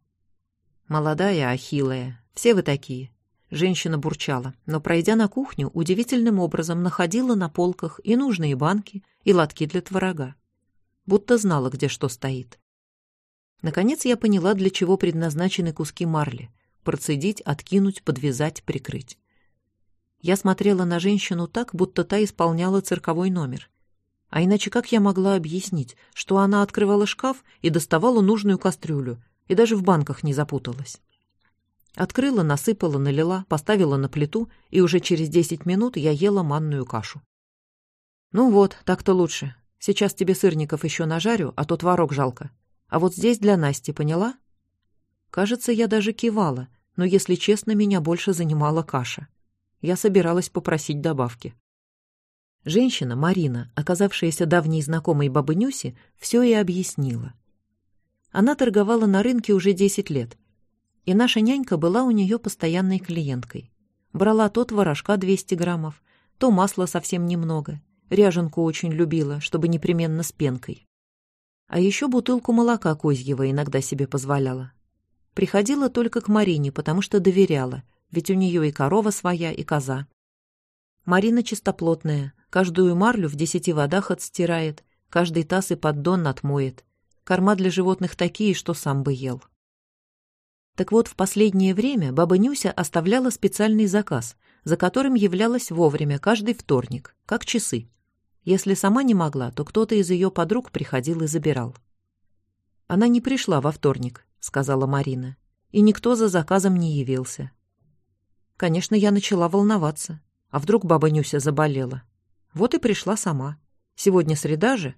Молодая, ахиллая. Все вы такие. Женщина бурчала, но, пройдя на кухню, удивительным образом находила на полках и нужные банки, и лотки для творога. Будто знала, где что стоит. Наконец я поняла, для чего предназначены куски марли. Процедить, откинуть, подвязать, прикрыть. Я смотрела на женщину так, будто та исполняла цирковой номер. А иначе как я могла объяснить, что она открывала шкаф и доставала нужную кастрюлю, и даже в банках не запуталась? Открыла, насыпала, налила, поставила на плиту, и уже через десять минут я ела манную кашу. «Ну вот, так-то лучше. Сейчас тебе сырников еще нажарю, а то творог жалко. А вот здесь для Насти, поняла?» Кажется, я даже кивала, но, если честно, меня больше занимала каша я собиралась попросить добавки. Женщина, Марина, оказавшаяся давней знакомой бабы Нюси, все и объяснила. Она торговала на рынке уже 10 лет, и наша нянька была у нее постоянной клиенткой. Брала то творожка 200 граммов, то масла совсем немного. Ряженку очень любила, чтобы непременно с пенкой. А еще бутылку молока козьего иногда себе позволяла. Приходила только к Марине, потому что доверяла — ведь у нее и корова своя, и коза. Марина чистоплотная, каждую марлю в десяти водах отстирает, каждый таз и поддон отмоет. Корма для животных такие, что сам бы ел. Так вот, в последнее время баба Нюся оставляла специальный заказ, за которым являлась вовремя каждый вторник, как часы. Если сама не могла, то кто-то из ее подруг приходил и забирал. «Она не пришла во вторник», — сказала Марина, «и никто за заказом не явился. Конечно, я начала волноваться. А вдруг баба Нюся заболела? Вот и пришла сама. Сегодня среда же.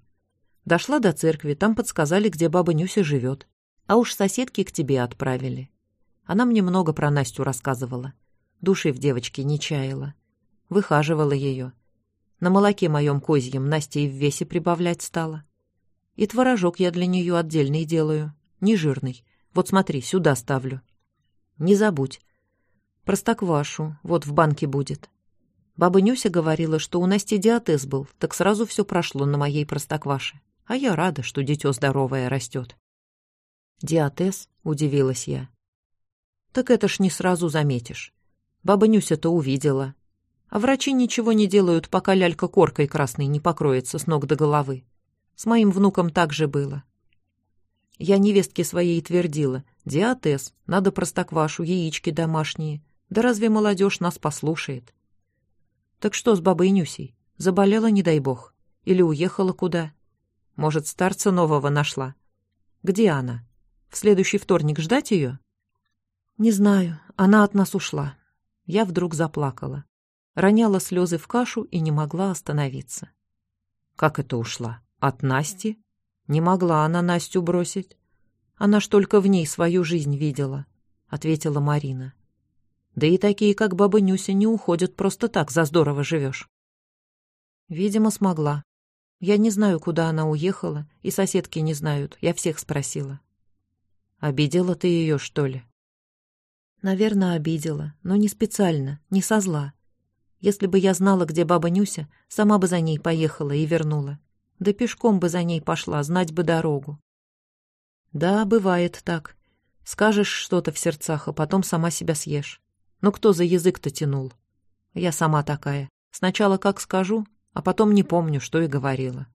Дошла до церкви, там подсказали, где баба Нюся живет. А уж соседки к тебе отправили. Она мне много про Настю рассказывала. Души в девочке не чаяла. Выхаживала ее. На молоке моем козьем Настя и в весе прибавлять стала. И творожок я для нее отдельный делаю, не жирный. Вот смотри, сюда ставлю. Не забудь, Простоквашу, вот в банке будет. Баба Нюся говорила, что у Насти диатез был, так сразу все прошло на моей простокваше. А я рада, что дитё здоровое растет. Диатез? Удивилась я. Так это ж не сразу заметишь. Баба Нюся-то увидела. А врачи ничего не делают, пока лялька коркой красной не покроется с ног до головы. С моим внуком так же было. Я невестке своей твердила. Диатез, надо простоквашу, яички домашние. Да разве молодежь нас послушает? Так что с бабой Нюсей? Заболела, не дай бог? Или уехала куда? Может, старца нового нашла? Где она? В следующий вторник ждать ее? Не знаю, она от нас ушла. Я вдруг заплакала. Роняла слезы в кашу и не могла остановиться. Как это ушла? От Насти? Не могла она Настю бросить. Она ж только в ней свою жизнь видела, — ответила Марина. Да и такие, как баба Нюся, не уходят просто так, за здорово живешь. Видимо, смогла. Я не знаю, куда она уехала, и соседки не знают, я всех спросила. Обидела ты ее, что ли? Наверное, обидела, но не специально, не со зла. Если бы я знала, где баба Нюся, сама бы за ней поехала и вернула. Да пешком бы за ней пошла, знать бы дорогу. Да, бывает так. Скажешь что-то в сердцах, а потом сама себя съешь. Но кто за язык-то тянул? Я сама такая. Сначала как скажу, а потом не помню, что и говорила.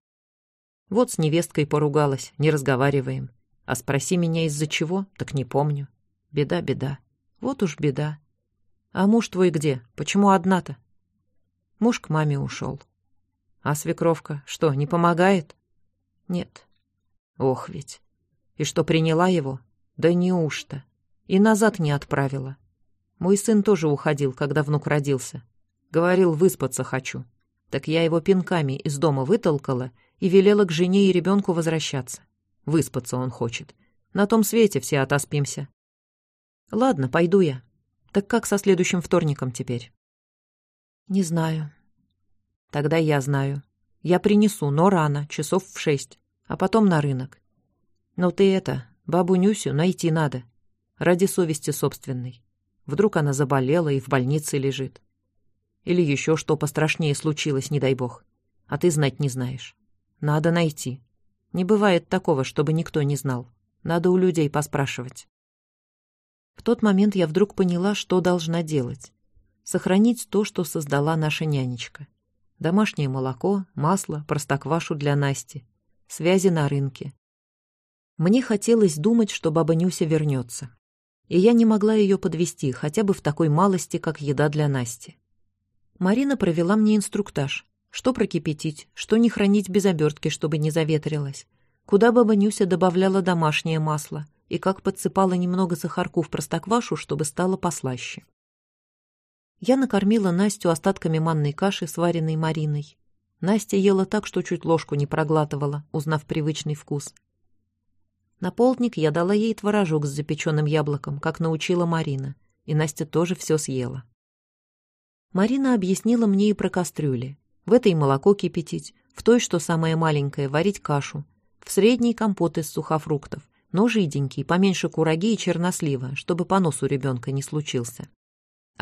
Вот с невесткой поругалась, не разговариваем. А спроси меня из-за чего, так не помню. Беда, беда. Вот уж беда. А муж твой где? Почему одна-то? Муж к маме ушел. А свекровка что, не помогает? Нет. Ох ведь. И что, приняла его? Да неужто? И назад не отправила. Мой сын тоже уходил, когда внук родился. Говорил, выспаться хочу. Так я его пинками из дома вытолкала и велела к жене и ребенку возвращаться. Выспаться он хочет. На том свете все отоспимся. Ладно, пойду я. Так как со следующим вторником теперь? Не знаю. Тогда я знаю. Я принесу, но рано, часов в шесть, а потом на рынок. Но ты это, бабу Нюсю найти надо. Ради совести собственной. Вдруг она заболела и в больнице лежит. Или еще что пострашнее случилось, не дай бог. А ты знать не знаешь. Надо найти. Не бывает такого, чтобы никто не знал. Надо у людей поспрашивать. В тот момент я вдруг поняла, что должна делать. Сохранить то, что создала наша нянечка. Домашнее молоко, масло, простоквашу для Насти, связи на рынке. Мне хотелось думать, что баба Нюся вернется. И я не могла ее подвести, хотя бы в такой малости, как еда для Насти. Марина провела мне инструктаж. Что прокипятить, что не хранить без обертки, чтобы не заветрилось. Куда баба Нюся добавляла домашнее масло и как подсыпала немного сахарку в простоквашу, чтобы стало послаще. Я накормила Настю остатками манной каши, сваренной Мариной. Настя ела так, что чуть ложку не проглатывала, узнав привычный вкус. На полдник я дала ей творожок с запеченным яблоком, как научила Марина, и Настя тоже все съела. Марина объяснила мне и про кастрюли. В этой молоко кипятить, в той, что самое маленькое, варить кашу, в средней компот из сухофруктов, но жиденький, поменьше кураги и чернослива, чтобы понос у ребенка не случился.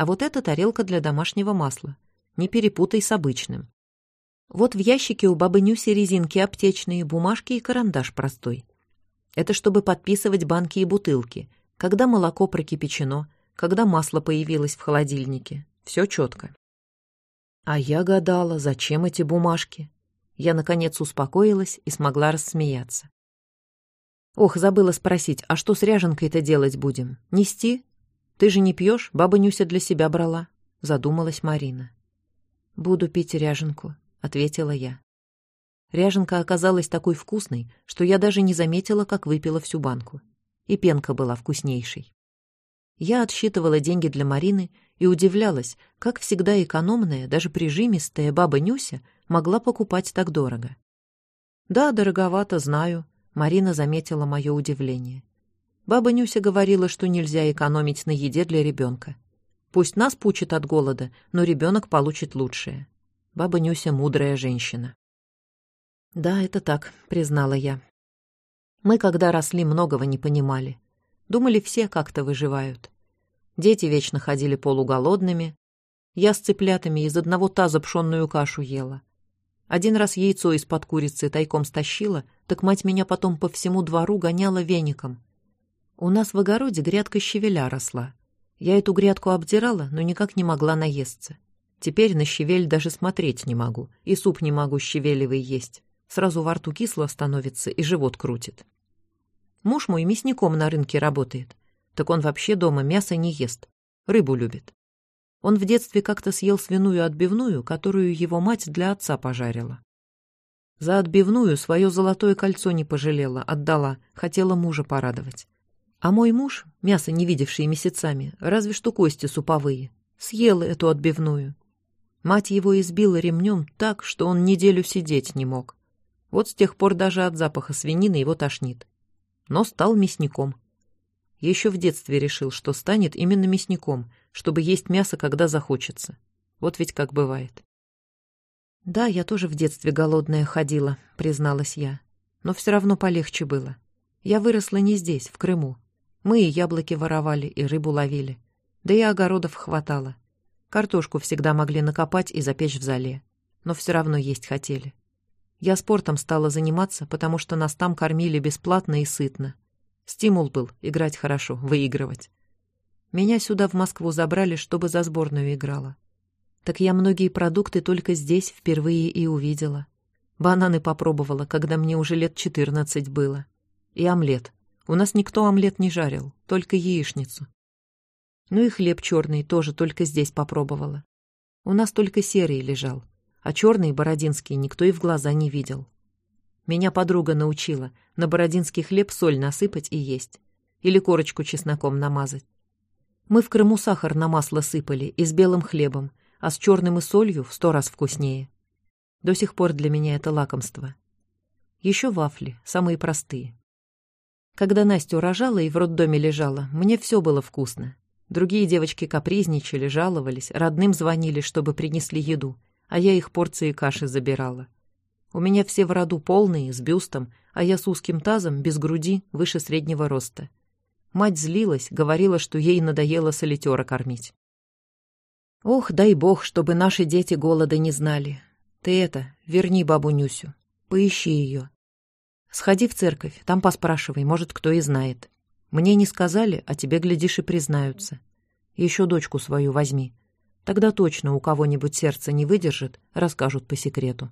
А вот эта тарелка для домашнего масла. Не перепутай с обычным. Вот в ящике у бабы Нюси резинки аптечные, бумажки и карандаш простой. Это чтобы подписывать банки и бутылки, когда молоко прокипячено, когда масло появилось в холодильнике. Все четко. А я гадала, зачем эти бумажки? Я, наконец, успокоилась и смогла рассмеяться. Ох, забыла спросить, а что с ряженкой-то делать будем? Нести? Ты же не пьешь? Баба Нюся для себя брала. Задумалась Марина. Буду пить ряженку, ответила я. Ряженка оказалась такой вкусной, что я даже не заметила, как выпила всю банку. И пенка была вкуснейшей. Я отсчитывала деньги для Марины и удивлялась, как всегда экономная, даже прижимистая баба Нюся могла покупать так дорого. «Да, дороговато, знаю», — Марина заметила мое удивление. Баба Нюся говорила, что нельзя экономить на еде для ребенка. Пусть нас пучит от голода, но ребенок получит лучшее. Баба Нюся мудрая женщина. «Да, это так», — признала я. Мы, когда росли, многого не понимали. Думали, все как-то выживают. Дети вечно ходили полуголодными. Я с цыплятами из одного таза пшенную кашу ела. Один раз яйцо из-под курицы тайком стащила, так мать меня потом по всему двору гоняла веником. У нас в огороде грядка щавеля росла. Я эту грядку обдирала, но никак не могла наесться. Теперь на щавель даже смотреть не могу, и суп не могу щавелевый есть. Сразу во рту кисло становится и живот крутит. Муж мой мясником на рынке работает. Так он вообще дома мясо не ест. Рыбу любит. Он в детстве как-то съел свиную отбивную, которую его мать для отца пожарила. За отбивную свое золотое кольцо не пожалела, отдала, хотела мужа порадовать. А мой муж, мясо не видевший месяцами, разве что кости суповые, съел эту отбивную. Мать его избила ремнем так, что он неделю сидеть не мог. Вот с тех пор даже от запаха свинины его тошнит но стал мясником. Еще в детстве решил, что станет именно мясником, чтобы есть мясо, когда захочется. Вот ведь как бывает. «Да, я тоже в детстве голодная ходила», — призналась я. «Но все равно полегче было. Я выросла не здесь, в Крыму. Мы и яблоки воровали, и рыбу ловили. Да и огородов хватало. Картошку всегда могли накопать и запечь в зале. Но все равно есть хотели. Я спортом стала заниматься, потому что нас там кормили бесплатно и сытно. Стимул был играть хорошо, выигрывать. Меня сюда, в Москву, забрали, чтобы за сборную играла. Так я многие продукты только здесь впервые и увидела. Бананы попробовала, когда мне уже лет четырнадцать было. И омлет. У нас никто омлет не жарил, только яичницу. Ну и хлеб черный тоже только здесь попробовала. У нас только серый лежал, а черный бородинский никто и в глаза не видел. Меня подруга научила на бородинский хлеб соль насыпать и есть. Или корочку чесноком намазать. Мы в Крыму сахар на масло сыпали и с белым хлебом, а с черным и солью в сто раз вкуснее. До сих пор для меня это лакомство. Еще вафли, самые простые. Когда Настя рожала и в роддоме лежала, мне все было вкусно. Другие девочки капризничали, жаловались, родным звонили, чтобы принесли еду, а я их порции каши забирала. У меня все в роду полные, с бюстом, а я с узким тазом, без груди, выше среднего роста. Мать злилась, говорила, что ей надоело солитера кормить. Ох, дай бог, чтобы наши дети голода не знали. Ты это, верни бабу Нюсю, поищи ее. Сходи в церковь, там поспрашивай, может, кто и знает. Мне не сказали, а тебе, глядишь, и признаются. Еще дочку свою возьми. Тогда точно у кого-нибудь сердце не выдержит, расскажут по секрету.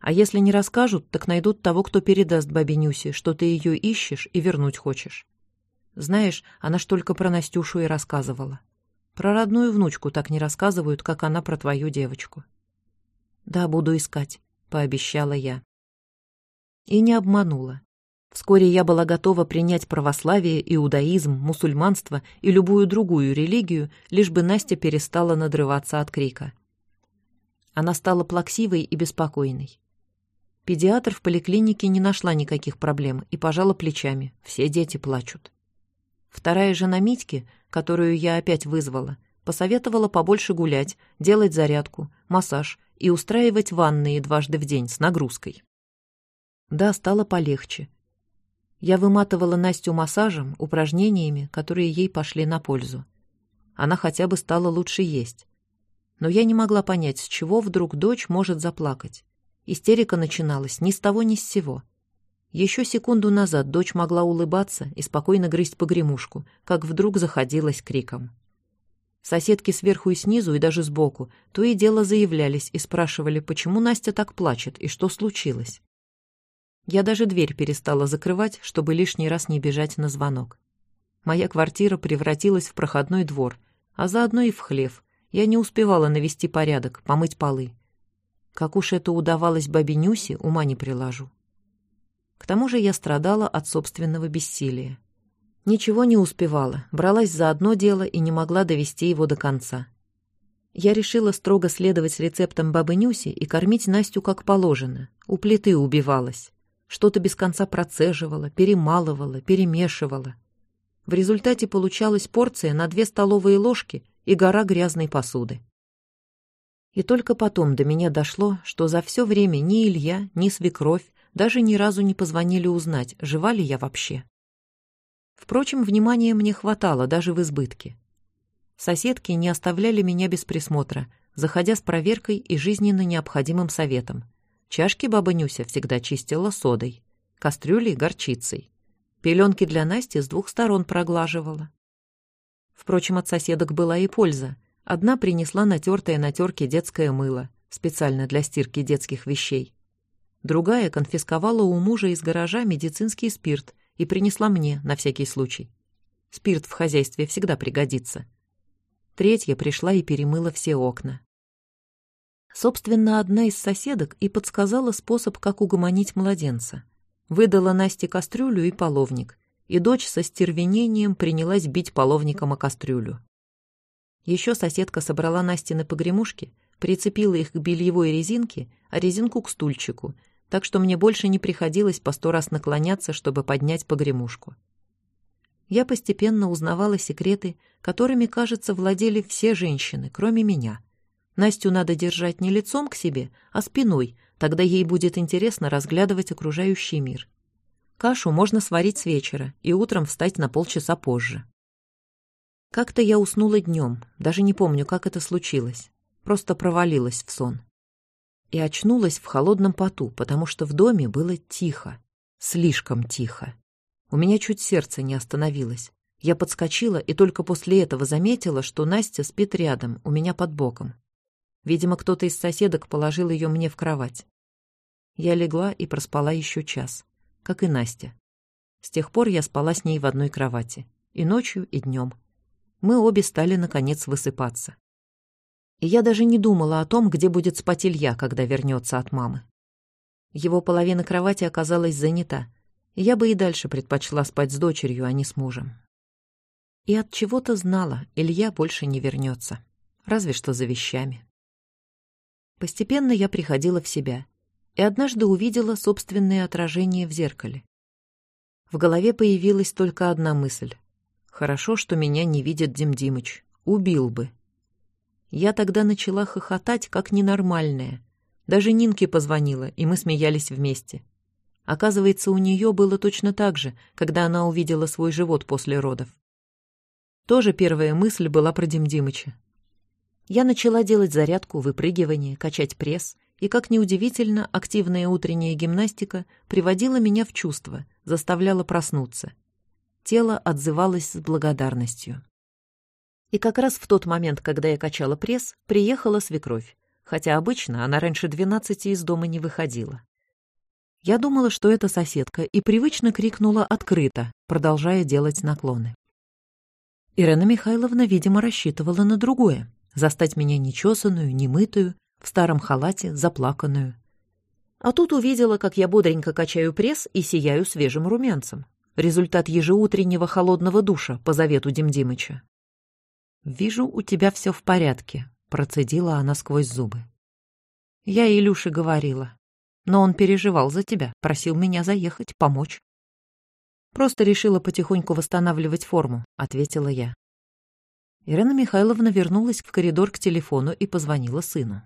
А если не расскажут, так найдут того, кто передаст бабе Нюсе, что ты ее ищешь и вернуть хочешь. Знаешь, она ж только про Настюшу и рассказывала. Про родную внучку так не рассказывают, как она про твою девочку. Да, буду искать, пообещала я. И не обманула. Вскоре я была готова принять православие, иудаизм, мусульманство и любую другую религию, лишь бы Настя перестала надрываться от крика. Она стала плаксивой и беспокойной. Педиатр в поликлинике не нашла никаких проблем и пожала плечами. Все дети плачут. Вторая жена Митьки, которую я опять вызвала, посоветовала побольше гулять, делать зарядку, массаж и устраивать ванные дважды в день с нагрузкой. Да, стало полегче. Я выматывала Настю массажем, упражнениями, которые ей пошли на пользу. Она хотя бы стала лучше есть. Но я не могла понять, с чего вдруг дочь может заплакать. Истерика начиналась ни с того ни с сего. Еще секунду назад дочь могла улыбаться и спокойно грызть погремушку, как вдруг заходилась криком. Соседки сверху и снизу, и даже сбоку, то и дело заявлялись и спрашивали, почему Настя так плачет и что случилось. Я даже дверь перестала закрывать, чтобы лишний раз не бежать на звонок. Моя квартира превратилась в проходной двор, а заодно и в хлев. Я не успевала навести порядок, помыть полы. Как уж это удавалось бабе Нюсе, ума не приложу. К тому же я страдала от собственного бессилия. Ничего не успевала, бралась за одно дело и не могла довести его до конца. Я решила строго следовать рецептам бабы Нюси и кормить Настю как положено. У плиты убивалась. Что-то без конца процеживала, перемалывала, перемешивала. В результате получалась порция на две столовые ложки и гора грязной посуды. И только потом до меня дошло, что за все время ни Илья, ни свекровь даже ни разу не позвонили узнать, жива ли я вообще. Впрочем, внимания мне хватало даже в избытке. Соседки не оставляли меня без присмотра, заходя с проверкой и жизненно необходимым советом. Чашки баба Нюся всегда чистила содой, кастрюли — горчицей. Пеленки для Насти с двух сторон проглаживала. Впрочем, от соседок была и польза — Одна принесла натертое на терке детское мыло, специально для стирки детских вещей. Другая конфисковала у мужа из гаража медицинский спирт и принесла мне на всякий случай. Спирт в хозяйстве всегда пригодится. Третья пришла и перемыла все окна. Собственно, одна из соседок и подсказала способ, как угомонить младенца. Выдала Насте кастрюлю и половник, и дочь со стервенением принялась бить половником о кастрюлю. Еще соседка собрала Настины погремушки, прицепила их к бельевой резинке, а резинку к стульчику, так что мне больше не приходилось по сто раз наклоняться, чтобы поднять погремушку. Я постепенно узнавала секреты, которыми, кажется, владели все женщины, кроме меня. Настю надо держать не лицом к себе, а спиной, тогда ей будет интересно разглядывать окружающий мир. Кашу можно сварить с вечера и утром встать на полчаса позже. Как-то я уснула днем, даже не помню, как это случилось. Просто провалилась в сон. И очнулась в холодном поту, потому что в доме было тихо. Слишком тихо. У меня чуть сердце не остановилось. Я подскочила и только после этого заметила, что Настя спит рядом, у меня под боком. Видимо, кто-то из соседок положил ее мне в кровать. Я легла и проспала еще час, как и Настя. С тех пор я спала с ней в одной кровати. И ночью, и днем. Мы обе стали, наконец, высыпаться. И я даже не думала о том, где будет спать Илья, когда вернется от мамы. Его половина кровати оказалась занята, я бы и дальше предпочла спать с дочерью, а не с мужем. И от чего-то знала, Илья больше не вернется, разве что за вещами. Постепенно я приходила в себя и однажды увидела собственное отражение в зеркале. В голове появилась только одна мысль. Хорошо, что меня не видит Дим Димыч. Убил бы. Я тогда начала хохотать, как ненормальная. Даже Нинке позвонила, и мы смеялись вместе. Оказывается, у нее было точно так же, когда она увидела свой живот после родов. Тоже первая мысль была про Дим Димыча. Я начала делать зарядку, выпрыгивание, качать пресс, и, как неудивительно, активная утренняя гимнастика приводила меня в чувство, заставляла проснуться — Тело отзывалось с благодарностью. И как раз в тот момент, когда я качала пресс, приехала свекровь, хотя обычно она раньше двенадцати из дома не выходила. Я думала, что это соседка, и привычно крикнула открыто, продолжая делать наклоны. Ирена Михайловна, видимо, рассчитывала на другое — застать меня нечесанную, немытую, в старом халате, заплаканную. А тут увидела, как я бодренько качаю пресс и сияю свежим румянцем результат ежеутреннего холодного душа по завету Демдимыча. «Вижу, у тебя все в порядке», — процедила она сквозь зубы. Я Илюше говорила. Но он переживал за тебя, просил меня заехать, помочь. «Просто решила потихоньку восстанавливать форму», — ответила я. Ирина Михайловна вернулась в коридор к телефону и позвонила сыну.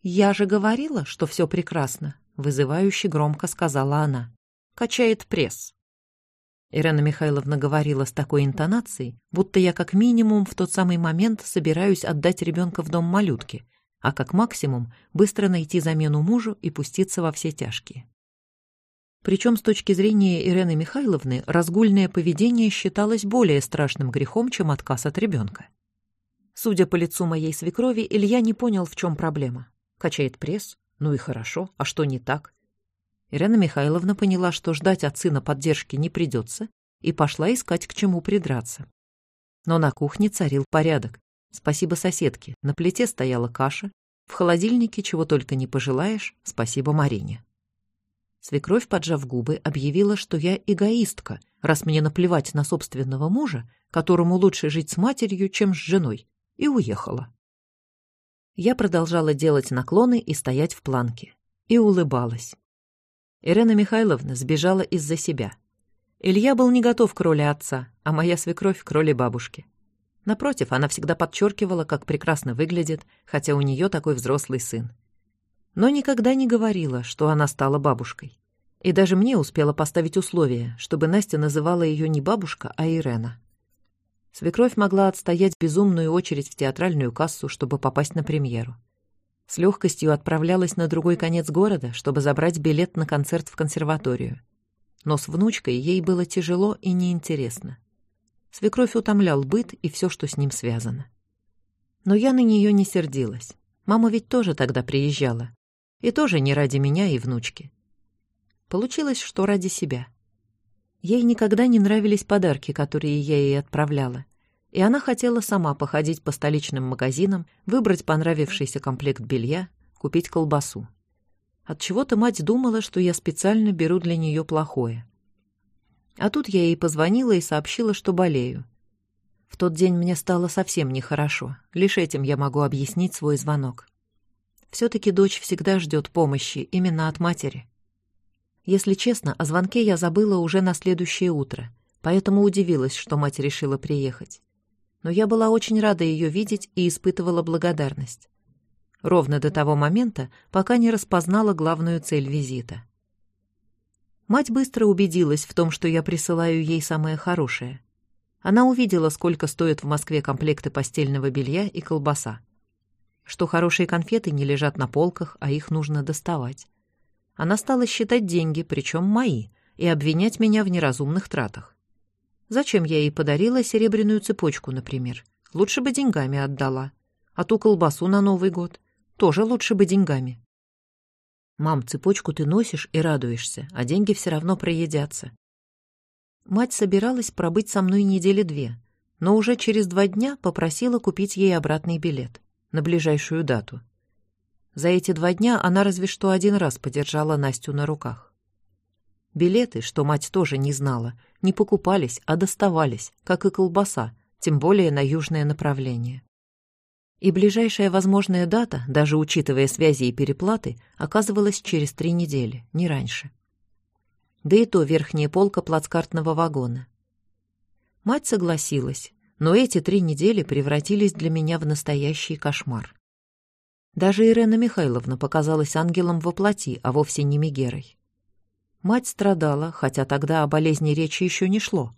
«Я же говорила, что все прекрасно», — вызывающе громко сказала она. «Качает пресс». Ирена Михайловна говорила с такой интонацией, будто я как минимум в тот самый момент собираюсь отдать ребенка в дом малютки, а как максимум быстро найти замену мужу и пуститься во все тяжкие. Причем с точки зрения Ирены Михайловны разгульное поведение считалось более страшным грехом, чем отказ от ребенка. Судя по лицу моей свекрови, Илья не понял, в чем проблема. Качает пресс? Ну и хорошо, а что не так? Ирина Михайловна поняла, что ждать от сына поддержки не придется, и пошла искать, к чему придраться. Но на кухне царил порядок. Спасибо соседке. На плите стояла каша. В холодильнике чего только не пожелаешь. Спасибо Марине. Свекровь, поджав губы, объявила, что я эгоистка, раз мне наплевать на собственного мужа, которому лучше жить с матерью, чем с женой, и уехала. Я продолжала делать наклоны и стоять в планке. И улыбалась. Ирена Михайловна сбежала из-за себя. Илья был не готов к роли отца, а моя свекровь — к роли бабушки. Напротив, она всегда подчеркивала, как прекрасно выглядит, хотя у нее такой взрослый сын. Но никогда не говорила, что она стала бабушкой. И даже мне успела поставить условие, чтобы Настя называла ее не бабушка, а Ирена. Свекровь могла отстоять безумную очередь в театральную кассу, чтобы попасть на премьеру. С легкостью отправлялась на другой конец города, чтобы забрать билет на концерт в консерваторию. Но с внучкой ей было тяжело и неинтересно. Свекровь утомлял быт и все, что с ним связано. Но я на нее не сердилась. Мама ведь тоже тогда приезжала. И тоже не ради меня и внучки. Получилось, что ради себя. Ей никогда не нравились подарки, которые я ей отправляла и она хотела сама походить по столичным магазинам, выбрать понравившийся комплект белья, купить колбасу. От чего то мать думала, что я специально беру для нее плохое. А тут я ей позвонила и сообщила, что болею. В тот день мне стало совсем нехорошо. Лишь этим я могу объяснить свой звонок. Все-таки дочь всегда ждет помощи именно от матери. Если честно, о звонке я забыла уже на следующее утро, поэтому удивилась, что мать решила приехать но я была очень рада ее видеть и испытывала благодарность. Ровно до того момента, пока не распознала главную цель визита. Мать быстро убедилась в том, что я присылаю ей самое хорошее. Она увидела, сколько стоят в Москве комплекты постельного белья и колбаса. Что хорошие конфеты не лежат на полках, а их нужно доставать. Она стала считать деньги, причем мои, и обвинять меня в неразумных тратах. Зачем я ей подарила серебряную цепочку, например? Лучше бы деньгами отдала. А ту колбасу на Новый год тоже лучше бы деньгами. Мам, цепочку ты носишь и радуешься, а деньги все равно проедятся. Мать собиралась пробыть со мной недели две, но уже через два дня попросила купить ей обратный билет на ближайшую дату. За эти два дня она разве что один раз подержала Настю на руках. Билеты, что мать тоже не знала, не покупались, а доставались, как и колбаса, тем более на южное направление. И ближайшая возможная дата, даже учитывая связи и переплаты, оказывалась через три недели, не раньше. Да и то верхняя полка плацкартного вагона. Мать согласилась, но эти три недели превратились для меня в настоящий кошмар. Даже Ирена Михайловна показалась ангелом во плоти, а вовсе не Мегерой. Мать страдала, хотя тогда о болезни речи еще не шло.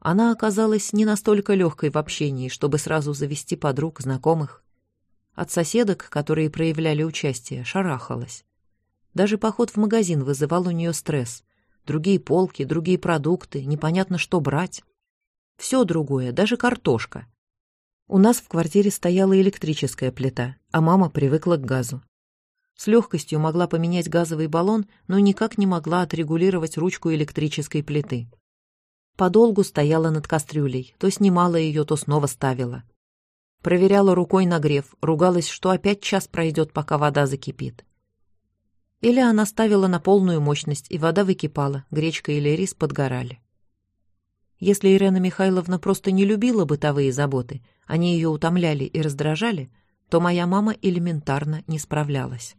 Она оказалась не настолько легкой в общении, чтобы сразу завести подруг, знакомых. От соседок, которые проявляли участие, шарахалась. Даже поход в магазин вызывал у нее стресс. Другие полки, другие продукты, непонятно, что брать. Все другое, даже картошка. У нас в квартире стояла электрическая плита, а мама привыкла к газу. С легкостью могла поменять газовый баллон, но никак не могла отрегулировать ручку электрической плиты. Подолгу стояла над кастрюлей, то снимала ее, то снова ставила. Проверяла рукой нагрев, ругалась, что опять час пройдет, пока вода закипит. Или она ставила на полную мощность, и вода выкипала, гречка или рис подгорали. Если Ирена Михайловна просто не любила бытовые заботы, они ее утомляли и раздражали, то моя мама элементарно не справлялась.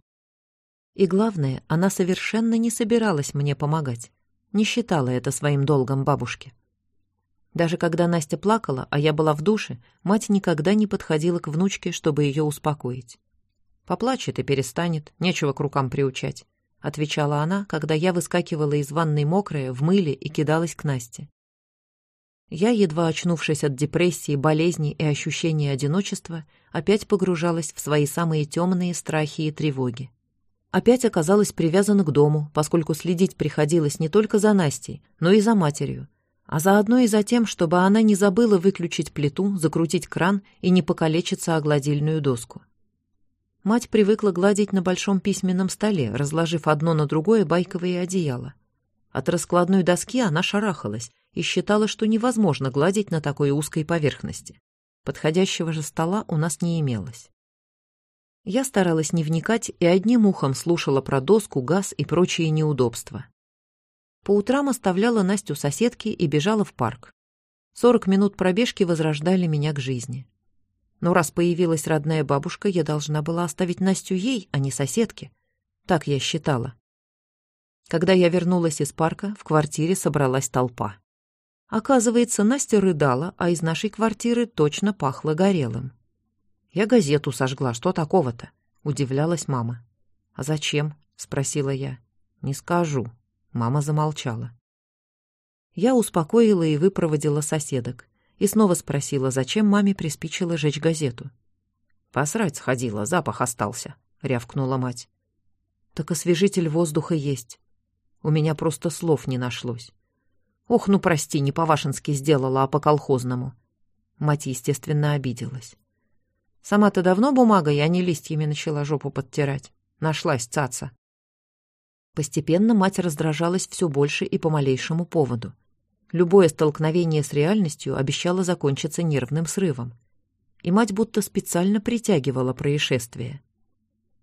И главное, она совершенно не собиралась мне помогать, не считала это своим долгом бабушке. Даже когда Настя плакала, а я была в душе, мать никогда не подходила к внучке, чтобы ее успокоить. «Поплачет и перестанет, нечего к рукам приучать», — отвечала она, когда я выскакивала из ванной мокрая, в мыле и кидалась к Насте. Я, едва очнувшись от депрессии, болезней и ощущения одиночества, опять погружалась в свои самые темные страхи и тревоги опять оказалась привязана к дому, поскольку следить приходилось не только за Настей, но и за матерью, а заодно и за тем, чтобы она не забыла выключить плиту, закрутить кран и не покалечиться о гладильную доску. Мать привыкла гладить на большом письменном столе, разложив одно на другое байковые одеяла. От раскладной доски она шарахалась и считала, что невозможно гладить на такой узкой поверхности. Подходящего же стола у нас не имелось. Я старалась не вникать и одним ухом слушала про доску, газ и прочие неудобства. По утрам оставляла Настю соседки и бежала в парк. Сорок минут пробежки возрождали меня к жизни. Но раз появилась родная бабушка, я должна была оставить Настю ей, а не соседке. Так я считала. Когда я вернулась из парка, в квартире собралась толпа. Оказывается, Настя рыдала, а из нашей квартиры точно пахло горелым. «Я газету сожгла, что такого-то?» — удивлялась мама. «А зачем?» — спросила я. «Не скажу». Мама замолчала. Я успокоила и выпроводила соседок. И снова спросила, зачем маме приспичило жечь газету. «Посрать сходила, запах остался», — рявкнула мать. «Так освежитель воздуха есть. У меня просто слов не нашлось. Ох, ну прости, не по-вашенски сделала, а по-колхозному». Мать, естественно, обиделась. Сама-то давно бумагой, а не листьями начала жопу подтирать. Нашлась цаца. Постепенно мать раздражалась все больше и по малейшему поводу. Любое столкновение с реальностью обещало закончиться нервным срывом. И мать будто специально притягивала происшествие.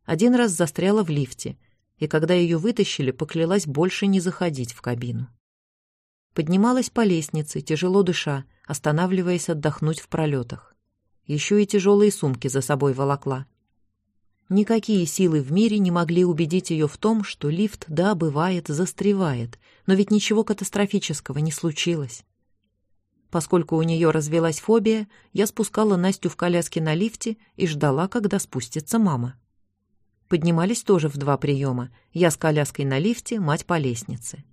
Один раз застряла в лифте, и когда ее вытащили, поклялась больше не заходить в кабину. Поднималась по лестнице, тяжело дыша, останавливаясь отдохнуть в пролетах еще и тяжелые сумки за собой волокла. Никакие силы в мире не могли убедить ее в том, что лифт, да, бывает, застревает, но ведь ничего катастрофического не случилось. Поскольку у нее развелась фобия, я спускала Настю в коляске на лифте и ждала, когда спустится мама. Поднимались тоже в два приема. Я с коляской на лифте, мать по лестнице.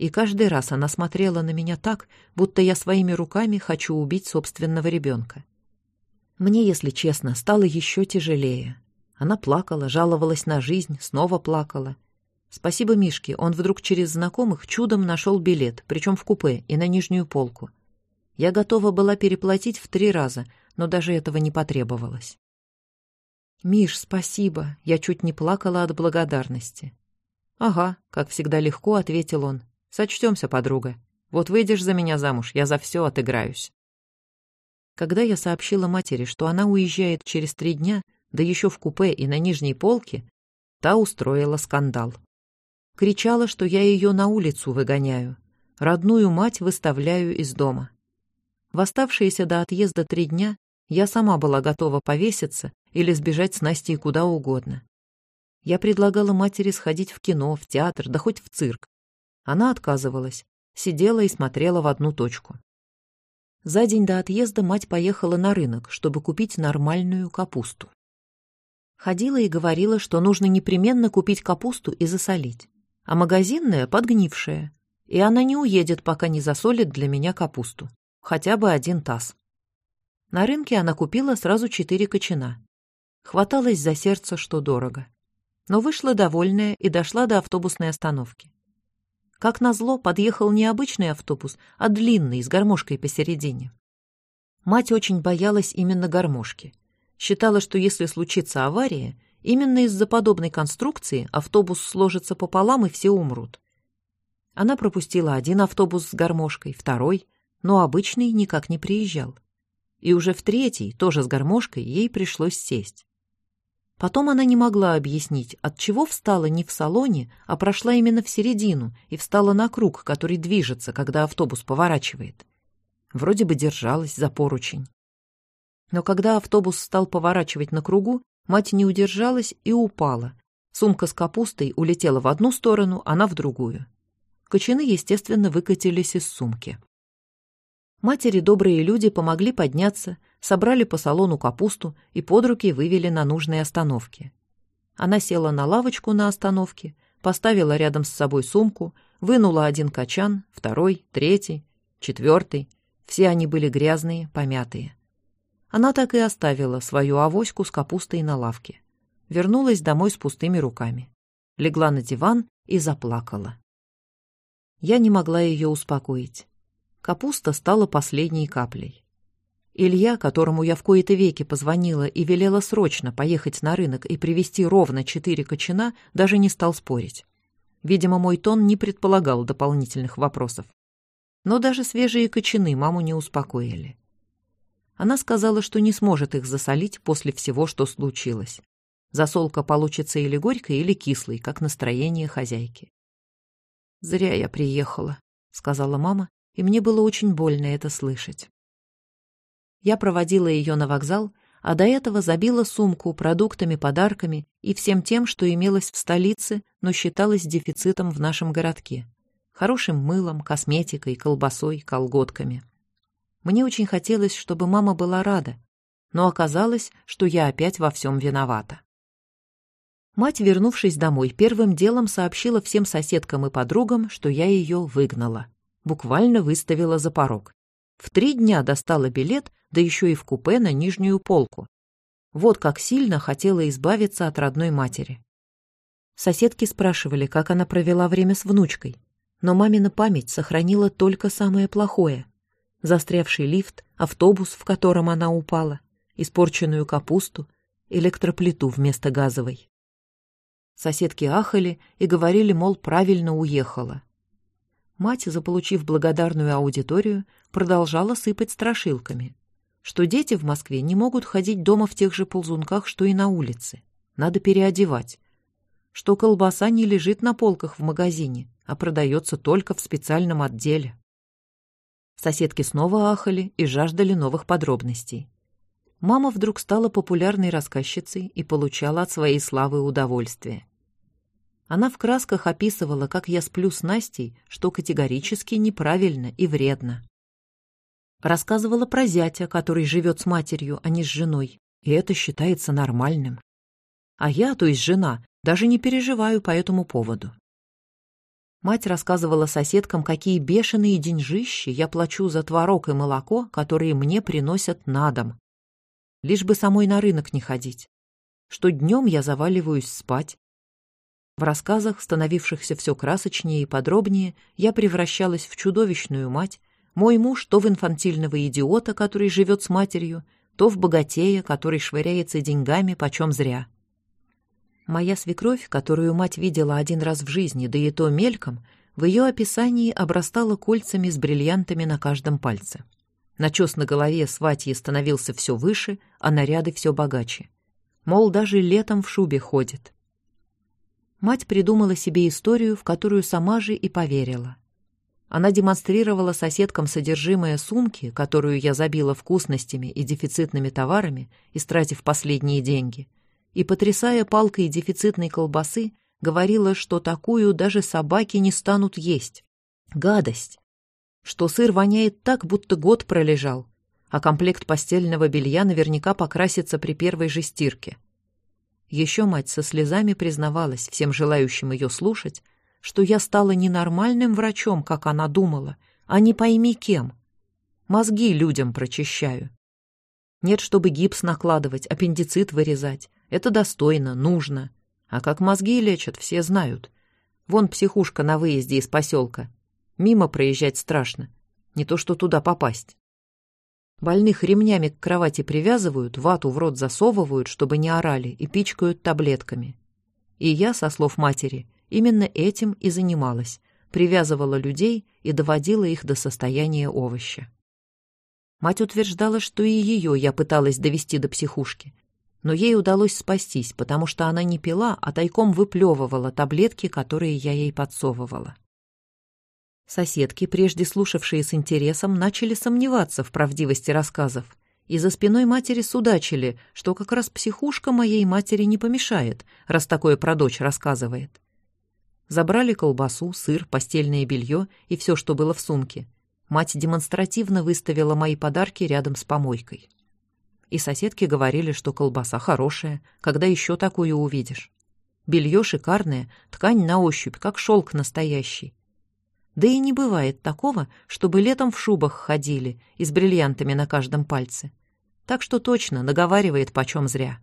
И каждый раз она смотрела на меня так, будто я своими руками хочу убить собственного ребенка. Мне, если честно, стало еще тяжелее. Она плакала, жаловалась на жизнь, снова плакала. Спасибо Мишке, он вдруг через знакомых чудом нашел билет, причем в купе и на нижнюю полку. Я готова была переплатить в три раза, но даже этого не потребовалось. «Миш, спасибо!» Я чуть не плакала от благодарности. «Ага», — как всегда легко ответил он. «Сочтемся, подруга. Вот выйдешь за меня замуж, я за все отыграюсь». Когда я сообщила матери, что она уезжает через три дня, да еще в купе и на нижней полке, та устроила скандал. Кричала, что я ее на улицу выгоняю, родную мать выставляю из дома. В оставшиеся до отъезда три дня я сама была готова повеситься или сбежать с Настей куда угодно. Я предлагала матери сходить в кино, в театр, да хоть в цирк. Она отказывалась, сидела и смотрела в одну точку. За день до отъезда мать поехала на рынок, чтобы купить нормальную капусту. Ходила и говорила, что нужно непременно купить капусту и засолить, а магазинная подгнившая, и она не уедет, пока не засолит для меня капусту, хотя бы один таз. На рынке она купила сразу четыре кочана. Хваталась за сердце, что дорого но вышла довольная и дошла до автобусной остановки. Как назло, подъехал не обычный автобус, а длинный, с гармошкой посередине. Мать очень боялась именно гармошки. Считала, что если случится авария, именно из-за подобной конструкции автобус сложится пополам и все умрут. Она пропустила один автобус с гармошкой, второй, но обычный никак не приезжал. И уже в третий, тоже с гармошкой, ей пришлось сесть. Потом она не могла объяснить, от чего встала не в салоне, а прошла именно в середину и встала на круг, который движется, когда автобус поворачивает. Вроде бы держалась за поручень. Но когда автобус стал поворачивать на кругу, мать не удержалась и упала. Сумка с капустой улетела в одну сторону, она в другую. Кочаны, естественно, выкатились из сумки. Матери добрые люди помогли подняться, собрали по салону капусту и под руки вывели на нужные остановки. Она села на лавочку на остановке, поставила рядом с собой сумку, вынула один качан, второй, третий, четвертый. Все они были грязные, помятые. Она так и оставила свою авоську с капустой на лавке. Вернулась домой с пустыми руками. Легла на диван и заплакала. Я не могла ее успокоить. Капуста стала последней каплей. Илья, которому я в кои-то веки позвонила и велела срочно поехать на рынок и привезти ровно четыре кочана, даже не стал спорить. Видимо, мой тон не предполагал дополнительных вопросов. Но даже свежие кочаны маму не успокоили. Она сказала, что не сможет их засолить после всего, что случилось. Засолка получится или горькой, или кислой, как настроение хозяйки. «Зря я приехала», — сказала мама, и мне было очень больно это слышать. Я проводила ее на вокзал, а до этого забила сумку продуктами, подарками и всем тем, что имелось в столице, но считалось дефицитом в нашем городке. Хорошим мылом, косметикой, колбасой, колготками. Мне очень хотелось, чтобы мама была рада, но оказалось, что я опять во всем виновата. Мать, вернувшись домой, первым делом сообщила всем соседкам и подругам, что я ее выгнала. Буквально выставила за порог. В три дня достала билет да еще и в купе на нижнюю полку. Вот как сильно хотела избавиться от родной матери. Соседки спрашивали, как она провела время с внучкой, но мамина память сохранила только самое плохое. Застрявший лифт, автобус, в котором она упала, испорченную капусту, электроплиту вместо газовой. Соседки ахали и говорили, мол, правильно уехала. Мать, заполучив благодарную аудиторию, продолжала сыпать страшилками что дети в Москве не могут ходить дома в тех же ползунках, что и на улице. Надо переодевать. Что колбаса не лежит на полках в магазине, а продается только в специальном отделе. Соседки снова ахали и жаждали новых подробностей. Мама вдруг стала популярной рассказчицей и получала от своей славы удовольствие. Она в красках описывала, как я сплю с Настей, что категорически неправильно и вредно. Рассказывала про зятя, который живет с матерью, а не с женой, и это считается нормальным. А я, то есть жена, даже не переживаю по этому поводу. Мать рассказывала соседкам, какие бешеные деньжищи я плачу за творог и молоко, которые мне приносят на дом. Лишь бы самой на рынок не ходить. Что днем я заваливаюсь спать. В рассказах, становившихся все красочнее и подробнее, я превращалась в чудовищную мать, мой муж то в инфантильного идиота, который живет с матерью, то в богатея, который швыряется деньгами почем зря. Моя свекровь, которую мать видела один раз в жизни, да и то мельком, в ее описании обрастала кольцами с бриллиантами на каждом пальце. Начес на голове сватьи становился все выше, а наряды все богаче. Мол, даже летом в шубе ходит. Мать придумала себе историю, в которую сама же и поверила. Она демонстрировала соседкам содержимое сумки, которую я забила вкусностями и дефицитными товарами, истратив последние деньги, и, потрясая палкой дефицитной колбасы, говорила, что такую даже собаки не станут есть. Гадость! Что сыр воняет так, будто год пролежал, а комплект постельного белья наверняка покрасится при первой же стирке. Еще мать со слезами признавалась всем желающим ее слушать, что я стала ненормальным врачом, как она думала, а не пойми кем. Мозги людям прочищаю. Нет, чтобы гипс накладывать, аппендицит вырезать. Это достойно, нужно. А как мозги лечат, все знают. Вон психушка на выезде из поселка. Мимо проезжать страшно. Не то что туда попасть. Больных ремнями к кровати привязывают, вату в рот засовывают, чтобы не орали, и пичкают таблетками. И я, со слов матери, Именно этим и занималась, привязывала людей и доводила их до состояния овоща. Мать утверждала, что и ее я пыталась довести до психушки, но ей удалось спастись, потому что она не пила, а тайком выплевывала таблетки, которые я ей подсовывала. Соседки, прежде слушавшие с интересом, начали сомневаться в правдивости рассказов, и за спиной матери судачили, что как раз психушка моей матери не помешает, раз такое про дочь рассказывает. Забрали колбасу, сыр, постельное белье и все, что было в сумке. Мать демонстративно выставила мои подарки рядом с помойкой. И соседки говорили, что колбаса хорошая, когда еще такую увидишь. Белье шикарное, ткань на ощупь, как шелк настоящий. Да и не бывает такого, чтобы летом в шубах ходили и с бриллиантами на каждом пальце. Так что точно наговаривает почем зря.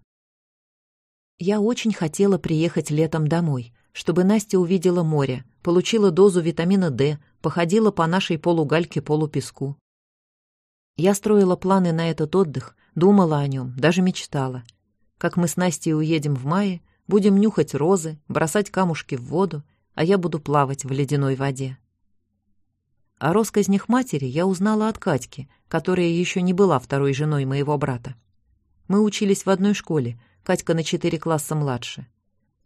Я очень хотела приехать летом домой, чтобы Настя увидела море, получила дозу витамина D, походила по нашей полугальке-полупеску. Я строила планы на этот отдых, думала о нем, даже мечтала. Как мы с Настей уедем в мае, будем нюхать розы, бросать камушки в воду, а я буду плавать в ледяной воде. О росказнях матери я узнала от Катьки, которая еще не была второй женой моего брата. Мы учились в одной школе, Катька на четыре класса младше.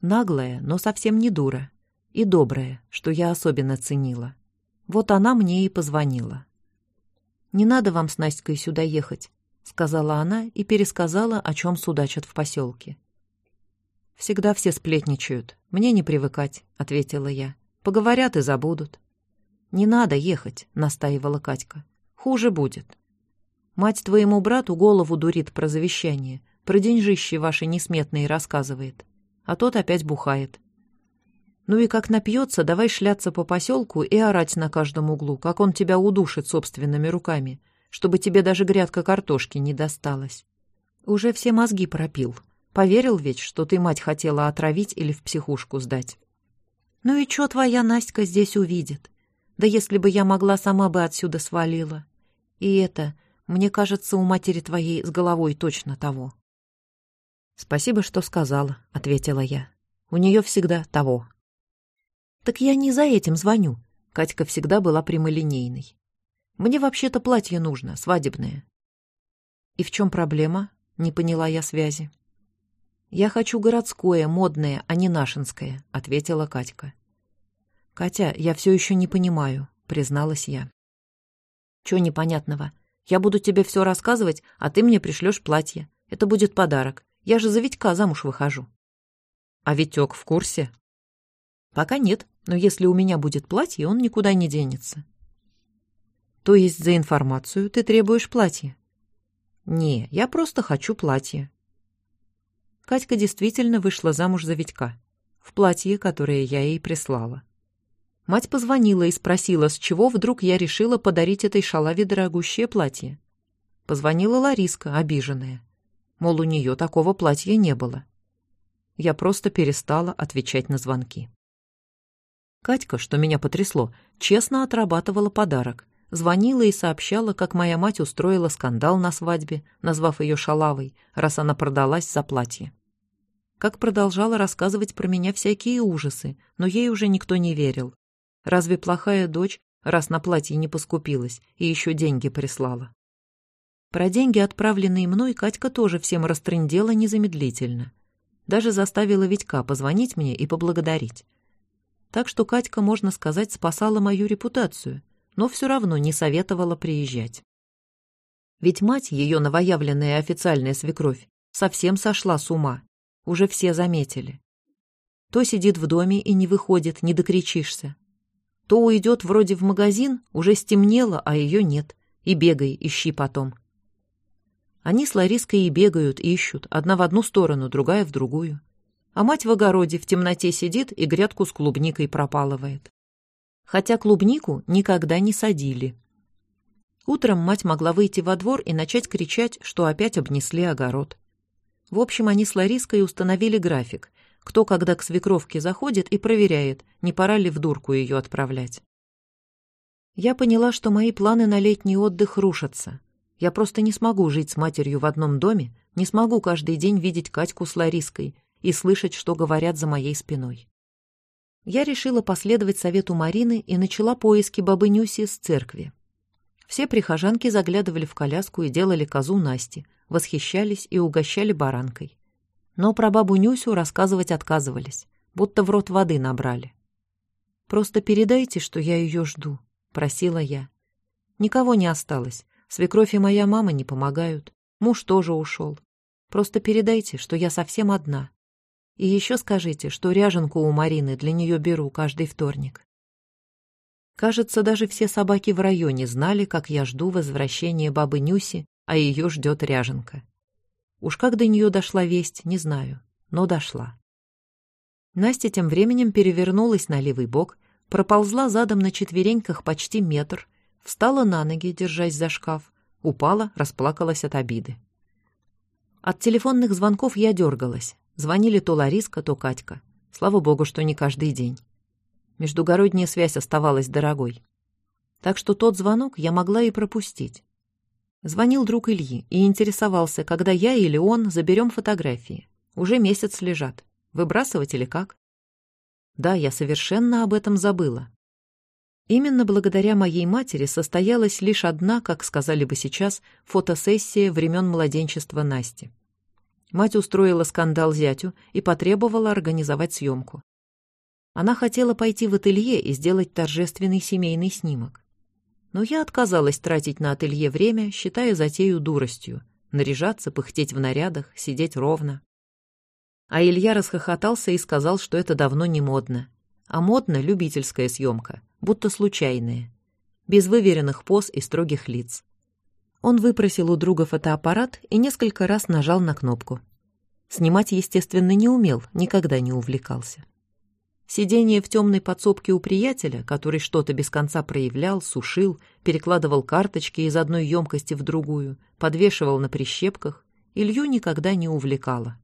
Наглая, но совсем не дура. И добрая, что я особенно ценила. Вот она мне и позвонила. «Не надо вам с Настькой сюда ехать», — сказала она и пересказала, о чем судачат в поселке. «Всегда все сплетничают. Мне не привыкать», — ответила я. «Поговорят и забудут». «Не надо ехать», — настаивала Катька. «Хуже будет. Мать твоему брату голову дурит про завещание, про деньжищи ваши несметные рассказывает а тот опять бухает. Ну и как напьется, давай шляться по поселку и орать на каждом углу, как он тебя удушит собственными руками, чтобы тебе даже грядка картошки не досталась. Уже все мозги пропил. Поверил ведь, что ты мать хотела отравить или в психушку сдать. Ну и чё твоя Настя здесь увидит? Да если бы я могла, сама бы отсюда свалила. И это, мне кажется, у матери твоей с головой точно того. «Спасибо, что сказала», — ответила я. «У нее всегда того». «Так я не за этим звоню». Катька всегда была прямолинейной. «Мне вообще-то платье нужно, свадебное». «И в чем проблема?» — не поняла я связи. «Я хочу городское, модное, а не нашинское», — ответила Катька. «Катя, я все еще не понимаю», — призналась я. «Чего непонятного? Я буду тебе все рассказывать, а ты мне пришлешь платье. Это будет подарок. Я же за Витька замуж выхожу. А Витек в курсе? Пока нет, но если у меня будет платье, он никуда не денется. То есть за информацию ты требуешь платье? Не, я просто хочу платье. Катька действительно вышла замуж за Витька. В платье, которое я ей прислала. Мать позвонила и спросила, с чего вдруг я решила подарить этой шалаве дорогущее платье. Позвонила Лариска, обиженная мол, у нее такого платья не было. Я просто перестала отвечать на звонки. Катька, что меня потрясло, честно отрабатывала подарок, звонила и сообщала, как моя мать устроила скандал на свадьбе, назвав ее шалавой, раз она продалась за платье. Как продолжала рассказывать про меня всякие ужасы, но ей уже никто не верил. Разве плохая дочь, раз на платье не поскупилась и еще деньги прислала? Про деньги, отправленные мной, Катька тоже всем растрындела незамедлительно. Даже заставила Витька позвонить мне и поблагодарить. Так что Катька, можно сказать, спасала мою репутацию, но все равно не советовала приезжать. Ведь мать, ее новоявленная официальная свекровь, совсем сошла с ума. Уже все заметили. То сидит в доме и не выходит, не докричишься. То уйдет вроде в магазин, уже стемнело, а ее нет. И бегай, ищи потом. Они с Лариской и бегают, ищут, одна в одну сторону, другая в другую. А мать в огороде в темноте сидит и грядку с клубникой пропалывает. Хотя клубнику никогда не садили. Утром мать могла выйти во двор и начать кричать, что опять обнесли огород. В общем, они с Лариской установили график, кто когда к свекровке заходит и проверяет, не пора ли в дурку ее отправлять. Я поняла, что мои планы на летний отдых рушатся. Я просто не смогу жить с матерью в одном доме, не смогу каждый день видеть Катьку с Лариской и слышать, что говорят за моей спиной. Я решила последовать совету Марины и начала поиски бабы Нюси с церкви. Все прихожанки заглядывали в коляску и делали козу Насти, восхищались и угощали баранкой. Но про бабу Нюсю рассказывать отказывались, будто в рот воды набрали. «Просто передайте, что я ее жду», — просила я. Никого не осталось, Свекровь и моя мама не помогают. Муж тоже ушел. Просто передайте, что я совсем одна. И еще скажите, что ряженку у Марины для нее беру каждый вторник. Кажется, даже все собаки в районе знали, как я жду возвращения бабы Нюси, а ее ждет ряженка. Уж как до нее дошла весть, не знаю, но дошла. Настя тем временем перевернулась на левый бок, проползла задом на четвереньках почти метр, Встала на ноги, держась за шкаф. Упала, расплакалась от обиды. От телефонных звонков я дергалась. Звонили то Лариска, то Катька. Слава богу, что не каждый день. Междугородняя связь оставалась дорогой. Так что тот звонок я могла и пропустить. Звонил друг Ильи и интересовался, когда я или он заберем фотографии. Уже месяц лежат. Выбрасывать или как? Да, я совершенно об этом забыла. Именно благодаря моей матери состоялась лишь одна, как сказали бы сейчас, фотосессия времен младенчества Насти. Мать устроила скандал зятю и потребовала организовать съемку. Она хотела пойти в ателье и сделать торжественный семейный снимок. Но я отказалась тратить на ателье время, считая затею дуростью, наряжаться, пыхтеть в нарядах, сидеть ровно. А Илья расхохотался и сказал, что это давно не модно. А модно любительская съемка — будто случайные, без выверенных поз и строгих лиц. Он выпросил у друга фотоаппарат и несколько раз нажал на кнопку. Снимать, естественно, не умел, никогда не увлекался. Сидение в темной подсобке у приятеля, который что-то без конца проявлял, сушил, перекладывал карточки из одной емкости в другую, подвешивал на прищепках, Илью никогда не увлекало.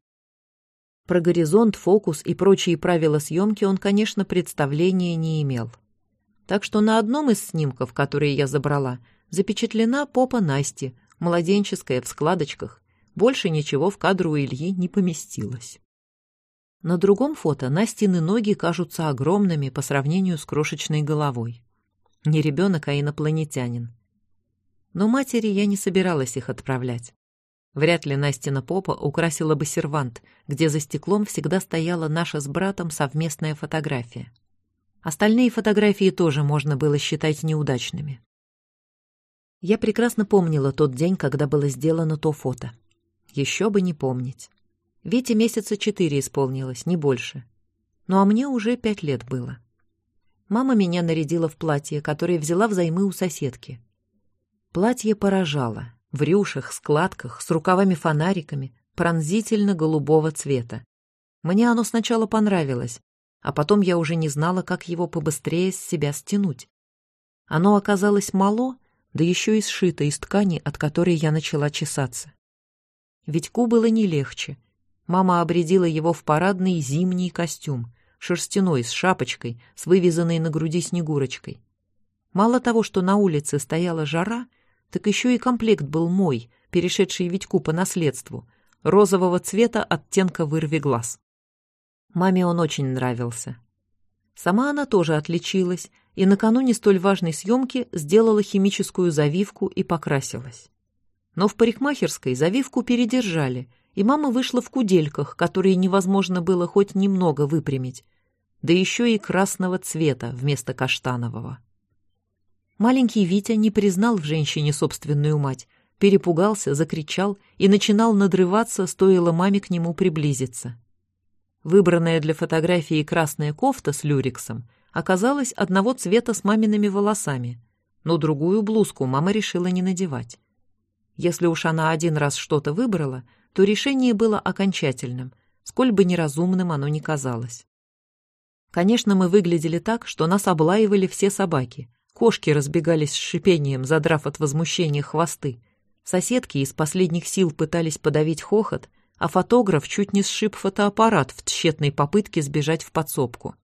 Про горизонт, фокус и прочие правила съемки он, конечно, представления не имел. Так что на одном из снимков, которые я забрала, запечатлена попа Насти, младенческая в складочках. Больше ничего в кадру у Ильи не поместилось. На другом фото Настины ноги кажутся огромными по сравнению с крошечной головой. Не ребенок, а инопланетянин. Но матери я не собиралась их отправлять. Вряд ли Настина попа украсила бы сервант, где за стеклом всегда стояла наша с братом совместная фотография. Остальные фотографии тоже можно было считать неудачными. Я прекрасно помнила тот день, когда было сделано то фото. Еще бы не помнить. Вите месяца четыре исполнилось, не больше. Ну а мне уже пять лет было. Мама меня нарядила в платье, которое взяла взаймы у соседки. Платье поражало. В рюшах, складках, с рукавами-фонариками, пронзительно-голубого цвета. Мне оно сначала понравилось, а потом я уже не знала, как его побыстрее с себя стянуть. Оно оказалось мало, да еще и сшито из ткани, от которой я начала чесаться. Витьку было не легче. Мама обредила его в парадный зимний костюм, шерстяной, с шапочкой, с вывязанной на груди снегурочкой. Мало того, что на улице стояла жара, так еще и комплект был мой, перешедший Витьку по наследству, розового цвета оттенка вырви глаз. Маме он очень нравился. Сама она тоже отличилась, и накануне столь важной съемки сделала химическую завивку и покрасилась. Но в парикмахерской завивку передержали, и мама вышла в кудельках, которые невозможно было хоть немного выпрямить, да еще и красного цвета вместо каштанового. Маленький Витя не признал в женщине собственную мать, перепугался, закричал и начинал надрываться, стоило маме к нему приблизиться. Выбранная для фотографии красная кофта с люрексом оказалась одного цвета с мамиными волосами, но другую блузку мама решила не надевать. Если уж она один раз что-то выбрала, то решение было окончательным, сколь бы неразумным оно ни казалось. Конечно, мы выглядели так, что нас облаивали все собаки. Кошки разбегались с шипением, задрав от возмущения хвосты. Соседки из последних сил пытались подавить хохот, а фотограф чуть не сшиб фотоаппарат в тщетной попытке сбежать в подсобку.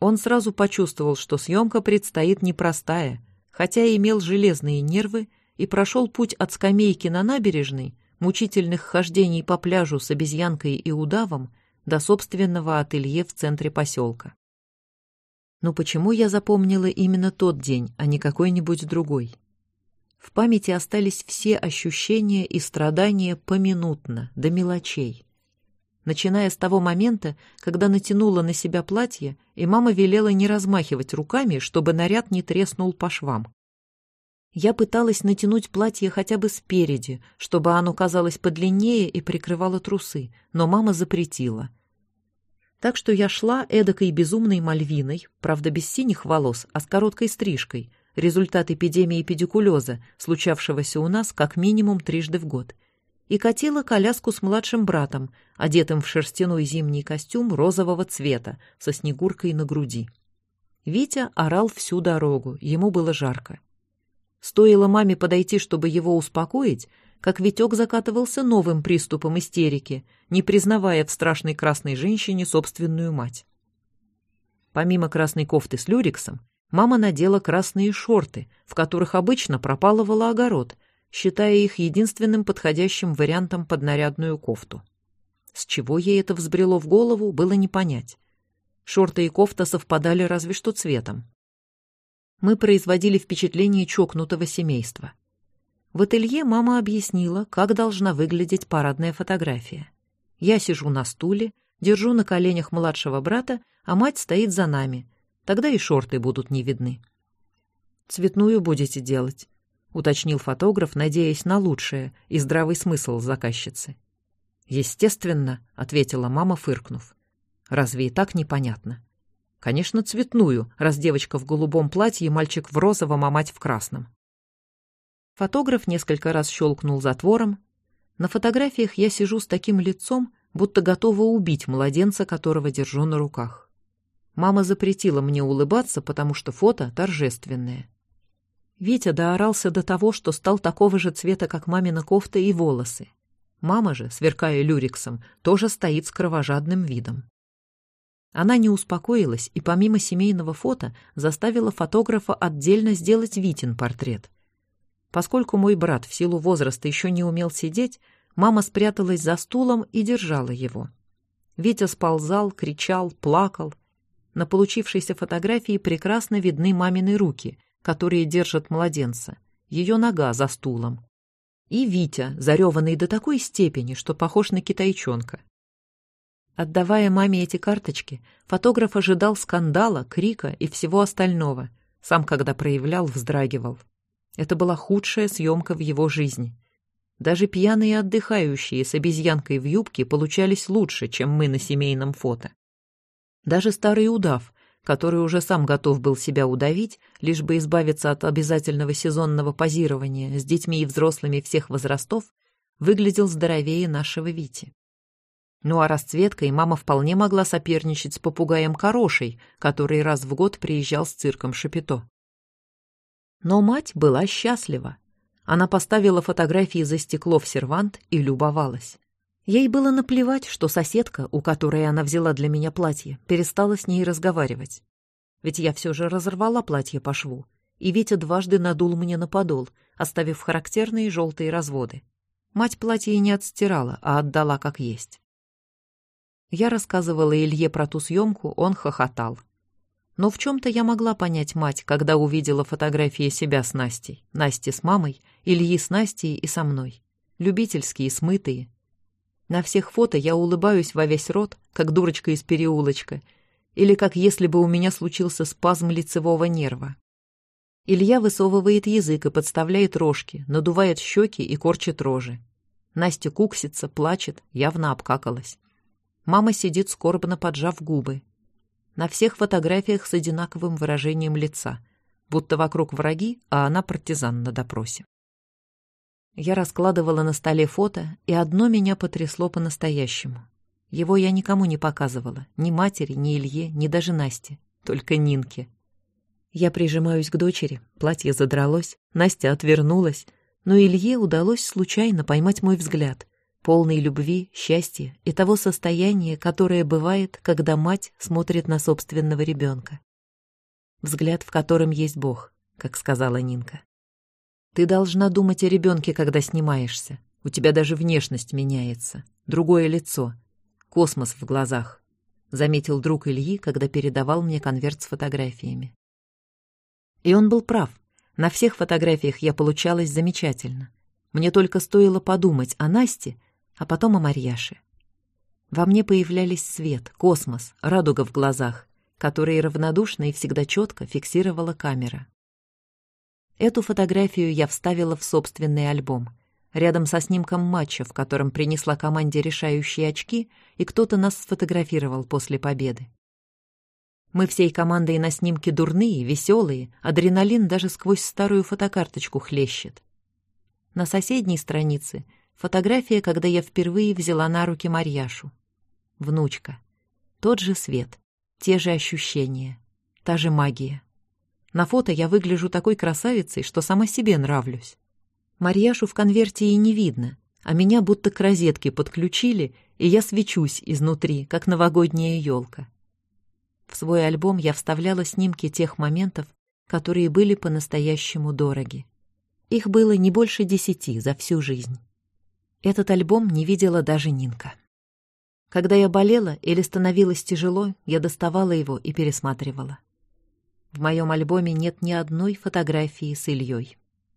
Он сразу почувствовал, что съемка предстоит непростая, хотя и имел железные нервы и прошел путь от скамейки на набережной мучительных хождений по пляжу с обезьянкой и удавом до собственного ателье в центре поселка. Но почему я запомнила именно тот день, а не какой-нибудь другой? В памяти остались все ощущения и страдания поминутно, до мелочей. Начиная с того момента, когда натянула на себя платье, и мама велела не размахивать руками, чтобы наряд не треснул по швам. Я пыталась натянуть платье хотя бы спереди, чтобы оно казалось подлиннее и прикрывало трусы, но мама запретила. Так что я шла эдакой безумной мальвиной, правда без синих волос, а с короткой стрижкой, результат эпидемии педикулеза, случавшегося у нас как минимум трижды в год, и катила коляску с младшим братом, одетым в шерстяной зимний костюм розового цвета, со снегуркой на груди. Витя орал всю дорогу, ему было жарко. Стоило маме подойти, чтобы его успокоить, как Витек закатывался новым приступом истерики, не признавая в страшной красной женщине собственную мать. Помимо красной кофты с люрексом, мама надела красные шорты, в которых обычно пропалывала огород, считая их единственным подходящим вариантом под нарядную кофту. С чего ей это взбрело в голову, было не понять. Шорты и кофта совпадали разве что цветом мы производили впечатление чокнутого семейства. В ателье мама объяснила, как должна выглядеть парадная фотография. Я сижу на стуле, держу на коленях младшего брата, а мать стоит за нами. Тогда и шорты будут не видны. «Цветную будете делать», — уточнил фотограф, надеясь на лучшее и здравый смысл заказчицы. «Естественно», — ответила мама, фыркнув. «Разве и так непонятно?» Конечно, цветную, раз девочка в голубом платье, мальчик в розовом, а мать в красном. Фотограф несколько раз щелкнул затвором. На фотографиях я сижу с таким лицом, будто готова убить младенца, которого держу на руках. Мама запретила мне улыбаться, потому что фото торжественное. Витя доорался до того, что стал такого же цвета, как мамина кофта и волосы. Мама же, сверкая люрексом, тоже стоит с кровожадным видом. Она не успокоилась и помимо семейного фото заставила фотографа отдельно сделать Витин портрет. Поскольку мой брат в силу возраста еще не умел сидеть, мама спряталась за стулом и держала его. Витя сползал, кричал, плакал. На получившейся фотографии прекрасно видны мамины руки, которые держат младенца, ее нога за стулом. И Витя, зареванный до такой степени, что похож на китайчонка. Отдавая маме эти карточки, фотограф ожидал скандала, крика и всего остального. Сам, когда проявлял, вздрагивал. Это была худшая съемка в его жизни. Даже пьяные отдыхающие с обезьянкой в юбке получались лучше, чем мы на семейном фото. Даже старый удав, который уже сам готов был себя удавить, лишь бы избавиться от обязательного сезонного позирования с детьми и взрослыми всех возрастов, выглядел здоровее нашего Вити. Ну а расцветкой мама вполне могла соперничать с попугаем Корошей, который раз в год приезжал с цирком Шапито. Но мать была счастлива. Она поставила фотографии за стекло в сервант и любовалась. Ей было наплевать, что соседка, у которой она взяла для меня платье, перестала с ней разговаривать. ведь я все же разорвала платье по шву, и Витя дважды надул мне на подол, оставив характерные желтые разводы. Мать платье не отстирала, а отдала как есть. Я рассказывала Илье про ту съемку, он хохотал. Но в чем-то я могла понять мать, когда увидела фотографии себя с Настей, Насти с мамой, Ильи с Настей и со мной. Любительские, смытые. На всех фото я улыбаюсь во весь рот, как дурочка из переулочка, или как если бы у меня случился спазм лицевого нерва. Илья высовывает язык и подставляет рожки, надувает щеки и корчит рожи. Настя куксится, плачет, явно обкакалась. Мама сидит скорбно, поджав губы. На всех фотографиях с одинаковым выражением лица, будто вокруг враги, а она партизан на допросе. Я раскладывала на столе фото, и одно меня потрясло по-настоящему. Его я никому не показывала, ни матери, ни Илье, ни даже Насте, только Нинке — я прижимаюсь к дочери, платье задралось, Настя отвернулась, но Илье удалось случайно поймать мой взгляд, полный любви, счастья и того состояния, которое бывает, когда мать смотрит на собственного ребенка. Взгляд, в котором есть Бог, как сказала Нинка. Ты должна думать о ребенке, когда снимаешься. У тебя даже внешность меняется, другое лицо, космос в глазах, заметил друг Ильи, когда передавал мне конверт с фотографиями. И он был прав. На всех фотографиях я получалась замечательно. Мне только стоило подумать о Насте, а потом о Марьяше. Во мне появлялись свет, космос, радуга в глазах, которые равнодушно и всегда четко фиксировала камера. Эту фотографию я вставила в собственный альбом, рядом со снимком матча, в котором принесла команде решающие очки, и кто-то нас сфотографировал после победы. Мы всей командой на снимке дурные, веселые, адреналин даже сквозь старую фотокарточку хлещет. На соседней странице фотография, когда я впервые взяла на руки Марьяшу. Внучка. Тот же свет, те же ощущения, та же магия. На фото я выгляжу такой красавицей, что сама себе нравлюсь. Марьяшу в конверте и не видно, а меня будто к розетке подключили, и я свечусь изнутри, как новогодняя елка. В свой альбом я вставляла снимки тех моментов, которые были по-настоящему дороги. Их было не больше десяти за всю жизнь. Этот альбом не видела даже Нинка. Когда я болела или становилось тяжело, я доставала его и пересматривала. В моем альбоме нет ни одной фотографии с Ильей.